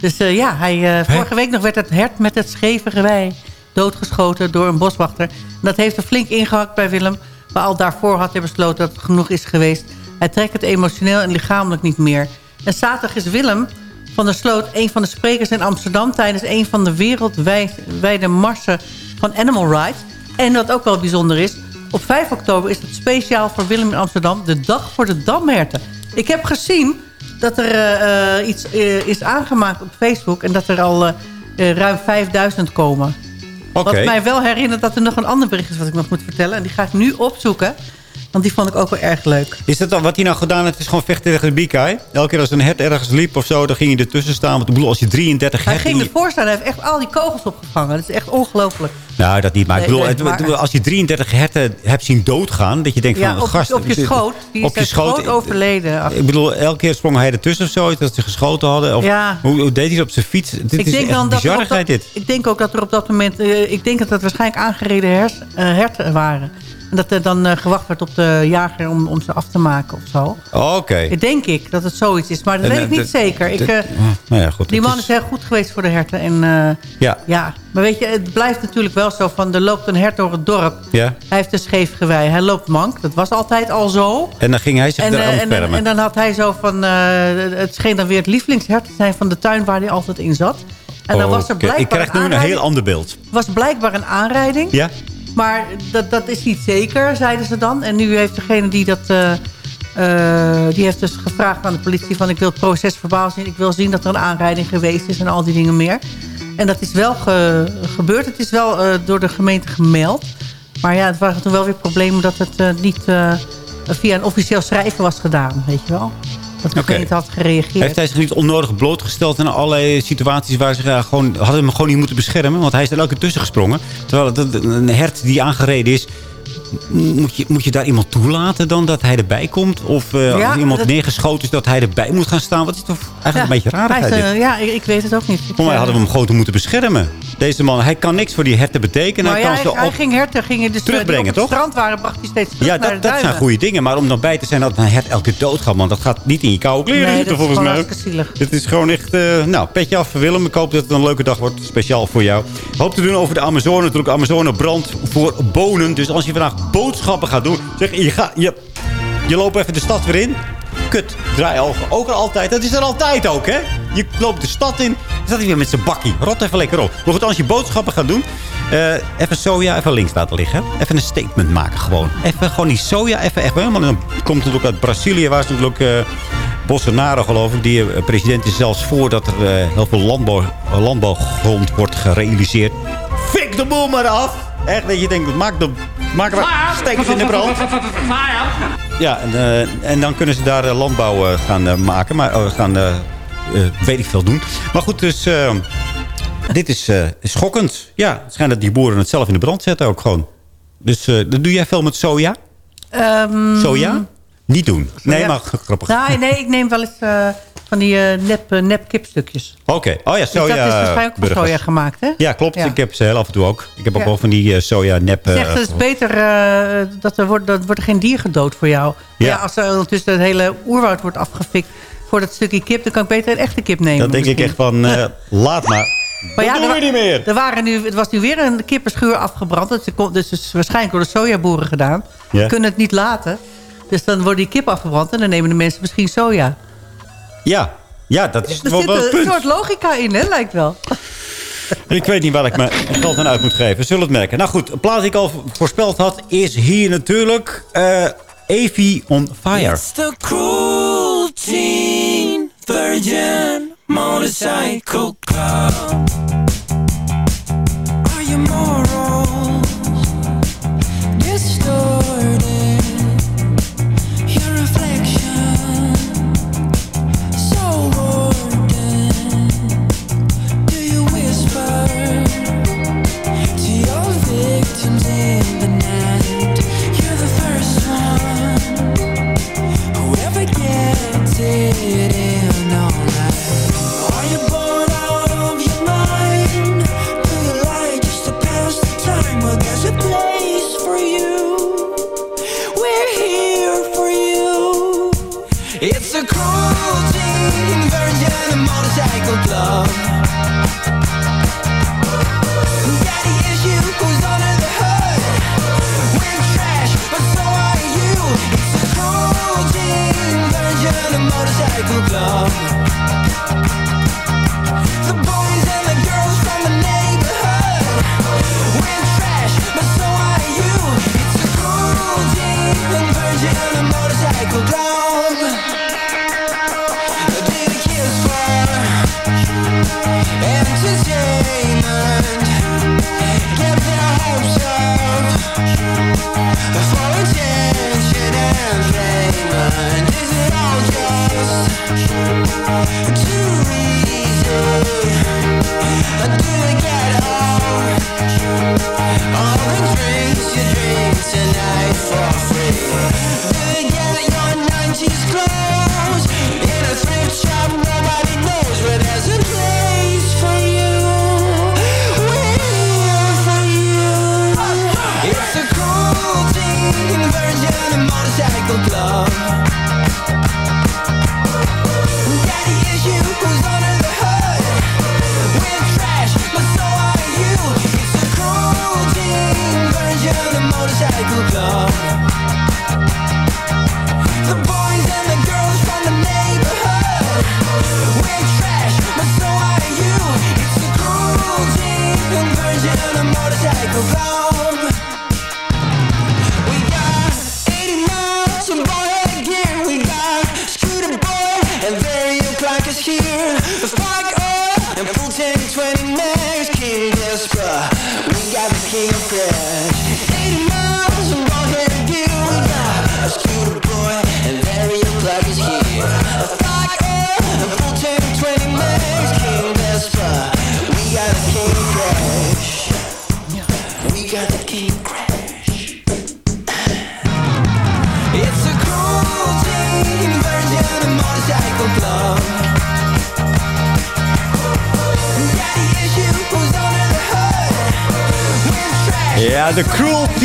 Dus eh, ja, hij, eh, vorige week nog werd het hert met het scheve gewei... doodgeschoten door een boswachter. Dat heeft er flink ingehakt bij Willem. Maar al daarvoor had hij besloten dat het genoeg is geweest. Hij trekt het emotioneel en lichamelijk niet meer. En zaterdag is Willem van der Sloot een van de sprekers in Amsterdam... tijdens een van de wereldwijde marsen van Animal Rights. En wat ook wel bijzonder is... op 5 oktober is het speciaal voor Willem in Amsterdam... de dag voor de damherten. Ik heb gezien dat er eh, eh, iets eh, is aangemaakt op Facebook... en dat er al ruim 5000 komen. Oké. Wat mij wel herinnert dat er nog een ander bericht is... wat ik nog moet vertellen. En die ga ik nu opzoeken. Want die vond ik ook wel erg leuk. Is dat dan wat hij nou gedaan heeft? is gewoon vechten tegen de biekai. Elke keer als een hert ergens liep of zo, dan ging hij ertussen staan. Want ik bedoel, als je 33 Hij herten... ging in je- ervoor staan. Hij heeft echt al die kogels opgevangen. Dat is echt ongelooflijk. Nou, dat niet. Maar ik bedoel, nee, het- maar- het- als je 33 herten hebt zien doodgaan... dat je denkt Ja, van, op- gast... op je schoot. Die is uit schoot overleden. Ik bedoel, elke keer sprong hij ertussen of zo, dat ze geschoten hadden. Of, Ja. hoe, hoe deed hij dat op zijn fiets? Dit ik is denk dan dat op dit. Ik denk ook dat er op dat moment... eh, ik denk dat dat waarschijnlijk aangereden hers, eh, herten waren. En dat er dan eh, gewacht werd op de jager om, om ze af te maken of zo. Oké. Denk ik dat het zoiets is. Maar dat En, weet eh, ik niet zeker. Ik, eh, nou ja, goed. die man is- is heel goed geweest voor de herten. En, Ja. ja, maar weet je, het blijft natuurlijk wel zo van... er loopt een hert door het dorp. Ja. Hij heeft een scheef gewei. Hij loopt mank. Dat was altijd al zo. En dan ging hij zich En, eraan en, en, en dan had hij zo van... het scheen dan weer het lievelingshert te zijn van de tuin waar hij altijd in zat. En dan was er blijkbaar Ik krijg nu een aanrijding- heel ander beeld. was blijkbaar een aanrijding. Ja? Maar dat, dat is niet zeker, zeiden ze dan. En nu heeft degene die dat... eh, eh, die heeft dus gevraagd aan de politie van... ik wil het proces verbaal zien. Ik wil zien dat er een aanrijding geweest is en al die dingen meer. En dat is wel ge- gebeurd. Het is wel eh, door de gemeente gemeld. Maar ja, het waren toen wel weer problemen... dat het niet via een officieel schrijven was gedaan. Weet je wel? Dat de gemeente had gereageerd. Heeft hij zich niet onnodig blootgesteld in allerlei situaties waar ze ja, gewoon, hadden hem gewoon niet moeten beschermen? Want hij is er elke keer tussen gesprongen. Terwijl het een hert die aangereden is, moet je, moet je daar iemand toelaten dan dat hij erbij komt? Of eh, Ja, als iemand dat- neergeschoten is dat hij erbij moet gaan staan? Wat is toch eigenlijk een beetje raar? Eh, ja, ik, ik weet het ook niet. Voor mij eh, hadden we hem gewoon te moeten beschermen. Deze man, hij kan niks voor die herten betekenen. Maar hij ja, kan hij, ze hij op... ging herten, ging je dus eh, terugbrengen, op het toch? strand waren, bracht hij steeds terug Ja, naar dat, de dat zijn goede dingen. Maar om dan bij te zijn dat een hert elke keer doodgaat, man. Dat gaat niet in je koude kleren Nee, zitten, volgens mij. Dit is gewoon echt... eh, nou, petje af voor Willem. Ik hoop dat het een leuke dag wordt. Speciaal voor jou. Hoop te doen over de Amazone. Natuurlijk, Amazone brandt voor bonen. Dus als je vandaag boodschappen gaat doen... Zeg, je, gaat, je, je loopt even de stad weer in. Kut, draai. Ook al altijd. Dat is er altijd ook, hè? Je loopt de stad in. Staat hij weer met zijn bakkie. Rot even lekker op. Maar goed, als je boodschappen gaat doen... eh, even soja even links laten liggen. Even een statement maken gewoon. Even gewoon die soja even echt... Want dan komt het ook uit Brazilië... waar ze natuurlijk... eh Bolsonaro, geloof ik, die eh, president is zelfs voor dat er heel veel landbouw, landbouwgrond wordt gerealiseerd. Fik de boel maar af! Echt, dat je denkt, maak de, maak er, steek het in de brand. Ja, en, eh, en dan kunnen ze daar eh, landbouw eh, gaan maken. Maar eh, gaan, weet ik veel doen. Maar goed, dus eh, dit is eh, schokkend. Ja, het schijnt dat die boeren het zelf in de brand zetten ook gewoon. Dus eh dan doe jij veel met soja? Ehm, Soja? Niet doen. Nee, ja. maar grappig. Nee, nee, ik neem wel eens eh, van die eh, nep, eh, nep kipstukjes. Oké. Oh ja, Dus soja dat is waarschijnlijk ook van soja gemaakt, hè? Ja, klopt. Ja. Ik heb ze heel af en toe ook. Ik heb ook wel van die eh, soja nep. Zegt het is beter dat er wordt, dat wordt er geen dier gedood voor jou. Ja. Als er ondertussen het hele oerwoud wordt afgefikt voor dat stukje kip... dan kan ik beter een echte kip nemen. dan denk ik echt van, laat maar. Maar Dat doen we niet meer. Er waren nu, het was nu weer een kippenschuur afgebrand. Dat is, dus het is waarschijnlijk door de sojaboeren gedaan. Ja. Kunnen het niet laten. Dus dan wordt die kip afgebrand en dan nemen de mensen misschien soja. Ja, ja dat is Er wel, zit wel het een punt. soort logica in, hè, lijkt wel. [laughs] Ik weet niet waar ik mijn geld aan uit moet geven. We zullen het merken. Nou goed, een plaat die ik al voorspeld had... is hier natuurlijk eh Evie on Fire. It's the cruel teen virgin motorcycle club. Are your morals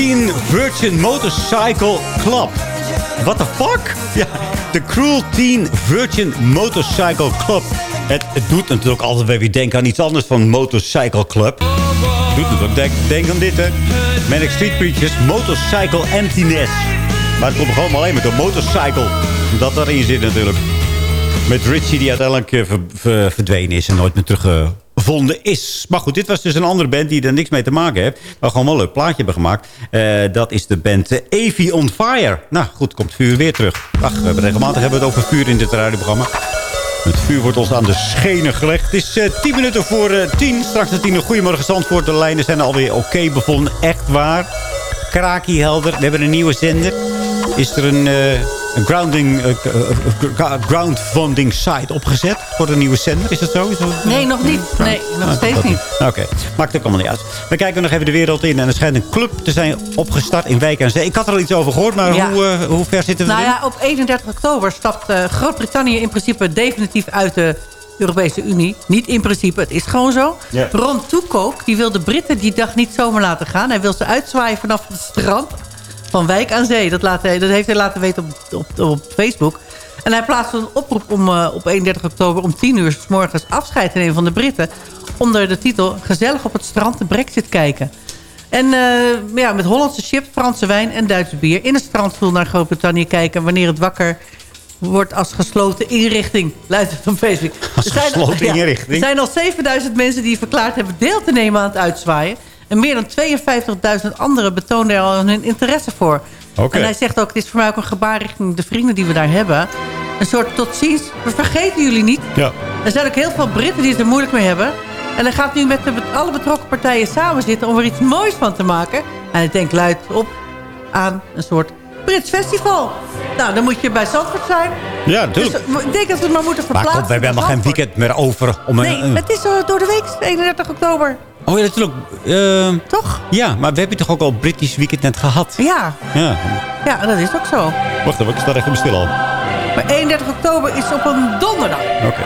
Teen Virgin Motorcycle Club. What the fuck? [laughs] Ja, de Cruel Teen Virgin Motorcycle Club. Het, het doet natuurlijk altijd weer denken aan iets anders van Motorcycle Club. Doet het. Denk, denk aan dit, hè. Manic Street Preachers, Motorcycle Emptiness. Maar het komt gewoon alleen met een motorcycle. Dat erin zit natuurlijk. Met Richie die uiteindelijk eh, ver- ver- verdwenen is en nooit meer is. Maar goed, dit was dus een andere band die er niks mee te maken heeft. Maar gewoon wel een leuk plaatje hebben gemaakt. Eh, dat is de band eh, Evie on Fire. Nou goed, komt vuur weer terug. Ach, we hebben regelmatig hebben we het over vuur in dit radioprogramma. Het vuur wordt ons aan de schenen gelegd. Het is eh 10 minuten voor eh 10. Straks de 10 een goedemorgen Zandvoort. De lijnen zijn alweer oké bevonden. Echt waar. Krakie helder. We hebben een nieuwe zender. Is er een, eh, een grounding, eh, groundfunding site opgezet voor een nieuwe zender? Is dat zo? Is dat- Nee, nog niet. Nee, nog Ah, steeds niet. Oké, maakt ook allemaal niet uit. We kijken nog even de wereld in. En er schijnt een club te zijn opgestart in Wijk aan Zee. Ik had er al iets over gehoord, maar Ja. hoe, eh, hoe ver zitten we Nou erin? ja, op 31 oktober stapt eh, Groot-Brittannië in principe definitief uit de Europese Unie. Niet in principe, het is gewoon zo. Ja. Ron Toekook, die wil de Britten die dag niet zomaar laten gaan. Hij wil ze uitzwaaien vanaf het strand van Wijk aan Zee. Dat, laat hij, dat heeft hij laten weten op, op, op Facebook. En hij plaatst een oproep om, eh, op 31 oktober om 10 uur s morgens afscheid te nemen van de Britten. onder de titel... Gezellig op het strand de brexit kijken. En eh, ja, met Hollandse chips, Franse wijn en Duitse bier... in een strandstoel naar Groot-Brittannië kijken... wanneer het wakker wordt als gesloten inrichting. Luidt het op Facebook. Als Er zijn- gesloten ja, inrichting? Er zijn al 7000 mensen die verklaard hebben deel te nemen aan het uitzwaaien. En meer dan 52.000 anderen betoonden er al hun interesse voor. Oké. En hij zegt ook, het is voor mij ook een gebaar richting de vrienden die we daar hebben. Een soort tot ziens. We vergeten jullie niet. Ja. Er zijn ook heel veel Britten die het er moeilijk mee hebben. En hij gaat nu met de, alle betrokken partijen samen zitten om er iets moois van te maken. En ik denk luid op aan een soort Brits festival. Nou, dan moet je bij Zandvoort zijn. Ja, natuurlijk. Dus, ik denk dat we het maar moeten Maar verplaatsen. komt, we hebben helemaal geen weekend meer over. Om een, Nee, een- het is eh, door de week, 31 oktober. Oh ja, natuurlijk. eh, toch? Ja, maar we hebben toch ook al British Weekend net gehad? Ja, Ja. ja, dat is ook zo. Wacht even, ik sta even stil al. Maar 31 oktober is op een donderdag. Oké.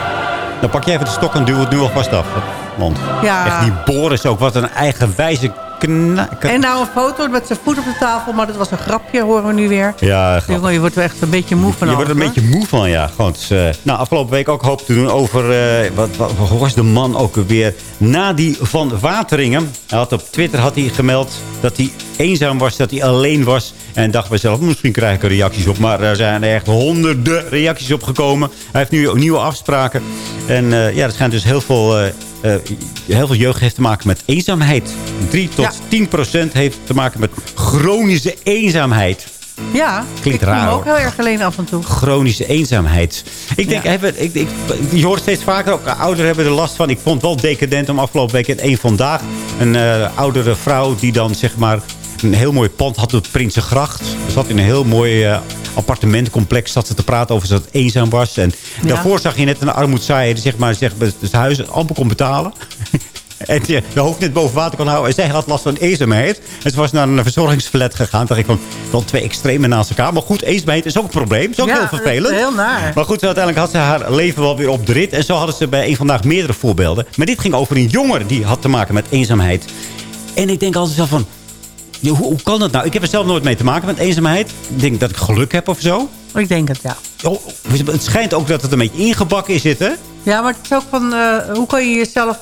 Dan pak jij even de stok en duw het nu alvast af. Want Ja. echt die Boris ook, wat een eigenwijze. En nou een foto met zijn voet op de tafel, maar dat was een grapje, horen we nu weer. Ja. Jongen, je wordt er echt een beetje moe van Je wordt er een beetje moe van, ja. Gewoon, eh, nou, afgelopen week ook hoop te doen over... eh, wat, was de man ook weer? Nadi van Wateringen. Hij had op Twitter had hij gemeld dat hij eenzaam was, dat hij alleen was. En dacht bij zichzelf, misschien krijg ik er reacties op. Maar er zijn er echt honderden reacties op gekomen. Hij heeft nu nieuwe afspraken. En eh, ja, er schijnt dus heel veel, eh, eh, heel veel jeugd heeft te maken met eenzaamheid. 3 tot 10 procent heeft te maken met chronische eenzaamheid. Ja, Klinkt ik raar, ook hoor. heel erg alleen af en toe. chronische eenzaamheid. Ik denk, hebben, ik, ik, je hoort steeds vaker, ook ouderen hebben er last van. Ik vond het wel decadent om afgelopen week in één vandaag... een eh, oudere vrouw die dan zeg maar een heel mooi pand had op Prinsengracht. Ze zat in een heel mooi eh, appartementencomplex. Zat ze te praten over dat het eenzaam was. En Ja. daarvoor zag je net een armoedzaaier die zeg maar, zeg, het huis amper kon betalen. [laughs] En de hoofd net boven water kon houden. En zij had last van eenzaamheid. En ze was naar een verzorgingsflat gegaan. Dacht ik van, wel twee extreme naast elkaar. Maar goed, eenzaamheid is ook een probleem. Is ook Ja, heel vervelend. heel naar. Maar goed, uiteindelijk had ze haar leven wel weer op de rit. En zo hadden ze bij een vandaag meerdere voorbeelden. Maar dit ging over een jongere die had te maken met eenzaamheid. En ik denk altijd zo van... hoe, hoe kan dat nou? Ik heb er zelf nooit mee te maken met eenzaamheid. Ik denk dat ik geluk heb of zo. Ik denk het, ja. Oh, het schijnt ook dat het een beetje ingebakken is zitten. Ja, maar het is ook van, eh, hoe kan je jezelf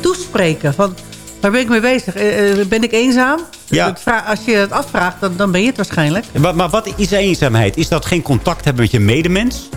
toespreken? Van, waar ben ik mee bezig? Eh, eh, ben ik eenzaam? Ja. Als je het afvraagt, dan, dan ben je het waarschijnlijk. Maar, maar wat is eenzaamheid? Is dat geen contact hebben met je medemens?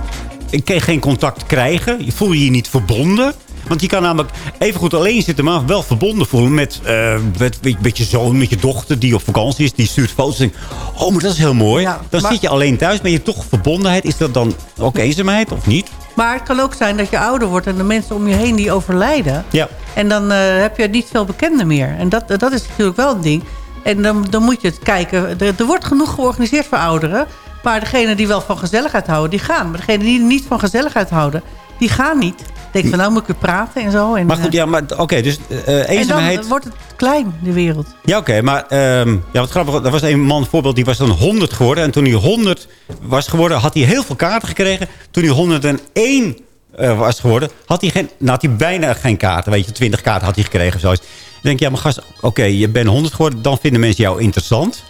Ik kan geen contact krijgen? Voel je je niet verbonden? Want je kan namelijk even goed alleen zitten, maar wel verbonden voelen met, eh, met, met, met je zoon, met je dochter die op vakantie is. Die stuurt foto's en denkt, oh, maar dat is heel mooi. dan maar- zit je alleen thuis, maar je toch verbondenheid. Is dat dan ook eenzaamheid of niet? Maar het kan ook zijn dat je ouder wordt en de mensen om je heen die overlijden. Ja. En dan eh, heb je niet veel bekenden meer. En dat, dat is natuurlijk wel een ding. En dan, dan moet je het kijken. Er, er wordt genoeg georganiseerd voor ouderen. Maar degenen die wel van gezelligheid houden, die gaan. Maar degenen die niet van gezelligheid houden, die gaan niet. Denk van, nou moet ik weer praten en zo. En, Maar goed, eh, ja, maar oké, dus eh, en eenzaamheid... dan wordt het klein, de wereld. Ja, oké, maar ehm, ja, wat grappig, er was een man voorbeeld, die was dan 100 geworden. En toen hij 100 was geworden, had hij heel veel kaarten gekregen. Toen hij 101 eh, was geworden, had hij, geen, nou, had hij bijna geen kaarten. Weet je, 20 kaarten had hij gekregen of zoiets. Dan denk je, ja, maar gast, oké, je bent 100 geworden, dan vinden mensen jou interessant.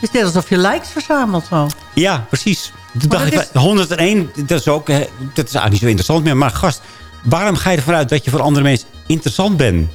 Het is net alsof je likes verzamelt zo. Ja, precies. Toen Maar dacht ik, dat van, 101, dat is ook, eh, dat is eigenlijk niet zo interessant meer. Maar gast, waarom ga je ervan uit dat je voor andere mensen interessant bent?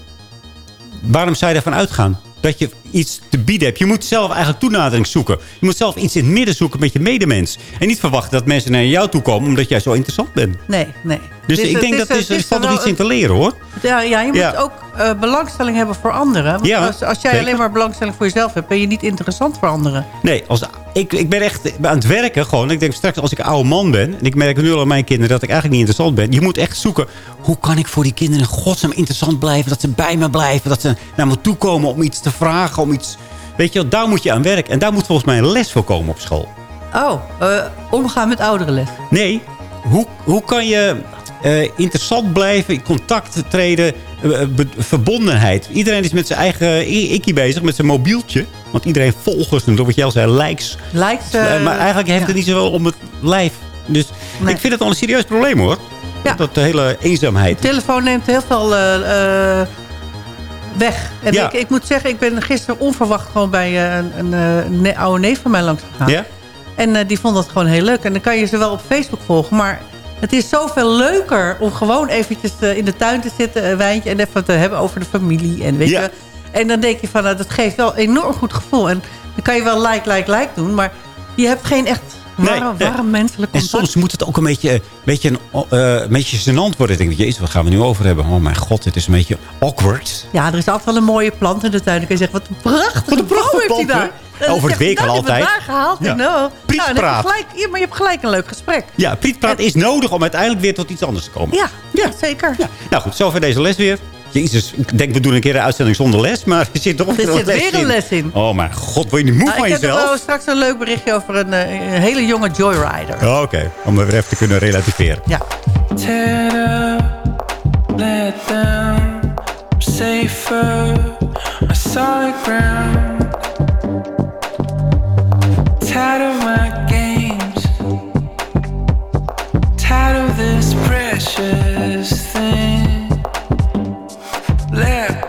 Waarom zou je ervan uitgaan? Dat je iets te bieden hebt. Je moet zelf eigenlijk toenadering zoeken. Je moet zelf iets in het midden zoeken met je medemens. En niet verwachten dat mensen naar jou toe komen omdat jij zo interessant bent. Nee, nee. Dus is- ik denk dat is- er valt nog iets in te leren hoor. Ja, ja je moet Ja. ook eh, belangstelling hebben voor anderen. Want Ja, als, als jij zeker. alleen maar belangstelling voor jezelf hebt... ben je niet interessant voor anderen. Nee, als, ik, ik ben echt aan het werken gewoon. Ik denk straks als ik oude man ben... en ik merk nu al aan mijn kinderen dat ik eigenlijk niet interessant ben... je moet echt zoeken, hoe kan ik voor die kinderen in godsnaam interessant blijven... dat ze bij me blijven, dat ze naar me toe komen om iets te vragen, om iets... Weet je, daar moet je aan werken. En daar moet volgens mij een les voor komen op school. Oh, eh, omgaan met ouderenles. Nee, hoe, hoe kan je eh, interessant blijven, in contact treden, eh, verbondenheid. Iedereen is met zijn eigen ikkie bezig, met zijn mobieltje. Want iedereen volgers, noemt, wat jij al zei, likes. Likes, maar eigenlijk heeft ja. het niet zoveel om het lijf. Dus ik vind het wel een serieus probleem hoor. Dat de hele eenzaamheid. De telefoon neemt heel veel weg. En Ja. ik, ik moet zeggen, ik ben gisteren onverwacht gewoon bij eh, een, een eh, ne- oude neef van mij langs gegaan. Ja? En eh, die vond dat gewoon heel leuk. En dan kan je ze wel op Facebook volgen. Maar Het is zoveel leuker om gewoon eventjes in de tuin te zitten... een wijntje en even te hebben over de familie. En, weet Ja. je, en dan denk je van, nou, dat geeft wel een enorm goed gevoel. En dan kan je wel like, like, like doen... maar je hebt geen echt warm, nee. warm menselijk En soms moet het ook een beetje, beetje, een, eh, een beetje gênant worden. Ik denk, jezus, wat gaan we nu over hebben? Oh mijn god, dit is een beetje awkward. Ja, er is altijd wel een mooie plant in de tuin. Dan kun je zeggen, wat een prachtige Wat een prachtige boom heeft hij daar. En Over het week al nou, altijd. daar gehaald. Ja. En nou, Prietpraat. nou, heb je gelijk, ja, maar je hebt gelijk een leuk gesprek. Ja, prietpraat is nodig om uiteindelijk weer tot iets anders te komen. Ja, ja. zeker. Nou goed, zover deze les weer. Jezus, ik denk we doen een keer een uitzending zonder les, maar er zit toch Er weer zit weer een les in. Oh mijn god, word je niet moe Nou, van ik heb jezelf? straks een leuk berichtje over een, eh, een hele jonge joyrider. Oh, Oké, om weer even te kunnen relativeren. Ja. Tear it up, let down, safer, solid ground. Tired of my games, tired of this precious thing. Let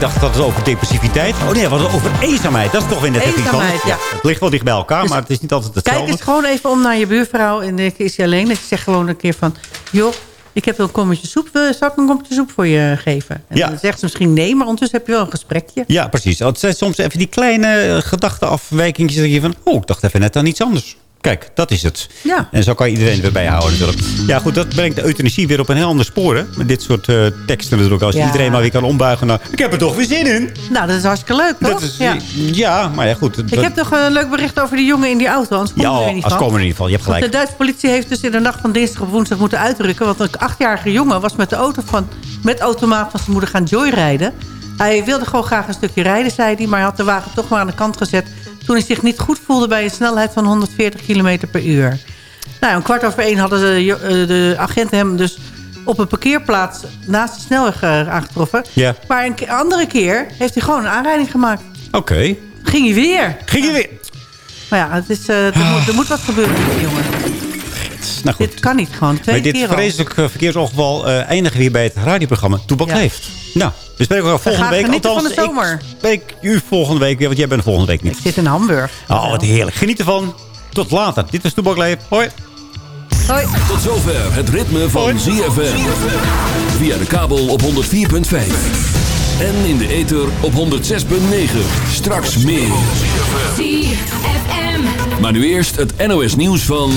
ik dacht dat het over depressiviteit. Oh nee, het over eenzaamheid. Dat is toch weer net even iets anders. Eenzaamheid, ja. Het ligt wel dicht bij elkaar, Dus maar het is niet altijd Kijk hetzelfde. eens gewoon even om naar je buurvrouw en dan is je alleen. Dat je zegt gewoon een keer van... joh, ik heb een kommetje soep. Wil- Zal ik een kommetje soep voor je geven? En Ja. dan zegt ze misschien nee, maar ondertussen heb je wel een gesprekje. Ja, precies. Het zijn soms even die kleine eh, gedachteafwijkingjes. Dat je van, oh, ik dacht even net aan iets anders. Kijk, dat is het. Ja. En zo kan je iedereen erbij houden natuurlijk. Ja, goed, dat brengt de euthanasie weer op een heel ander spoor. Hè? Met dit soort eh, teksten natuurlijk. Als Ja. iedereen maar weer kan ombuigen naar... Ik heb er toch weer zin in. Nou, dat is hartstikke leuk, toch? Dat is, ja. ja. maar ja, goed. Ik heb toch een leuk bericht over die jongen in die auto. Anders Ja, er van. komen we in ieder geval. Je hebt Want gelijk. de Duitse politie heeft dus in de nacht van dinsdag op woensdag moeten uitrukken. Want een achtjarige jongen was met de auto van, met automaat van zijn moeder gaan joyrijden. Hij wilde gewoon graag een stukje rijden, zei hij. Maar hij had de wagen toch maar aan de kant gezet. Toen hij zich niet goed voelde bij een snelheid van 140 km per uur. Nou, om kwart over één hadden de, eh, de agenten hem dus op een parkeerplaats naast de snelweg eh, aangetroffen. Ja. Maar een andere keer heeft hij gewoon een aanrijding gemaakt. Oké. Ging hij weer. Ging je weer? Maar ja, het is, eh, er, moet, er moet wat gebeuren met die jongen. Nou goed. Dit kan niet gewoon. Twee Bij dit keer al. vreselijke verkeersongeval eh, eindigen we hier bij het radioprogramma Toebak Ja. Leeft. Nou, we spreken elkaar volgende week. van de Althans, zomer. Ik spreek u volgende week weer, want jij bent er volgende week niet. Ik zit in Hamburg. Oh, wat heerlijk. Geniet ervan. Tot later. Dit was Toebak Leeft. Hoi. Hoi. Tot zover het ritme van ZFM. Via de kabel op 104.5. En in de ether op 106.9. Straks meer. Maar nu eerst het NOS nieuws van...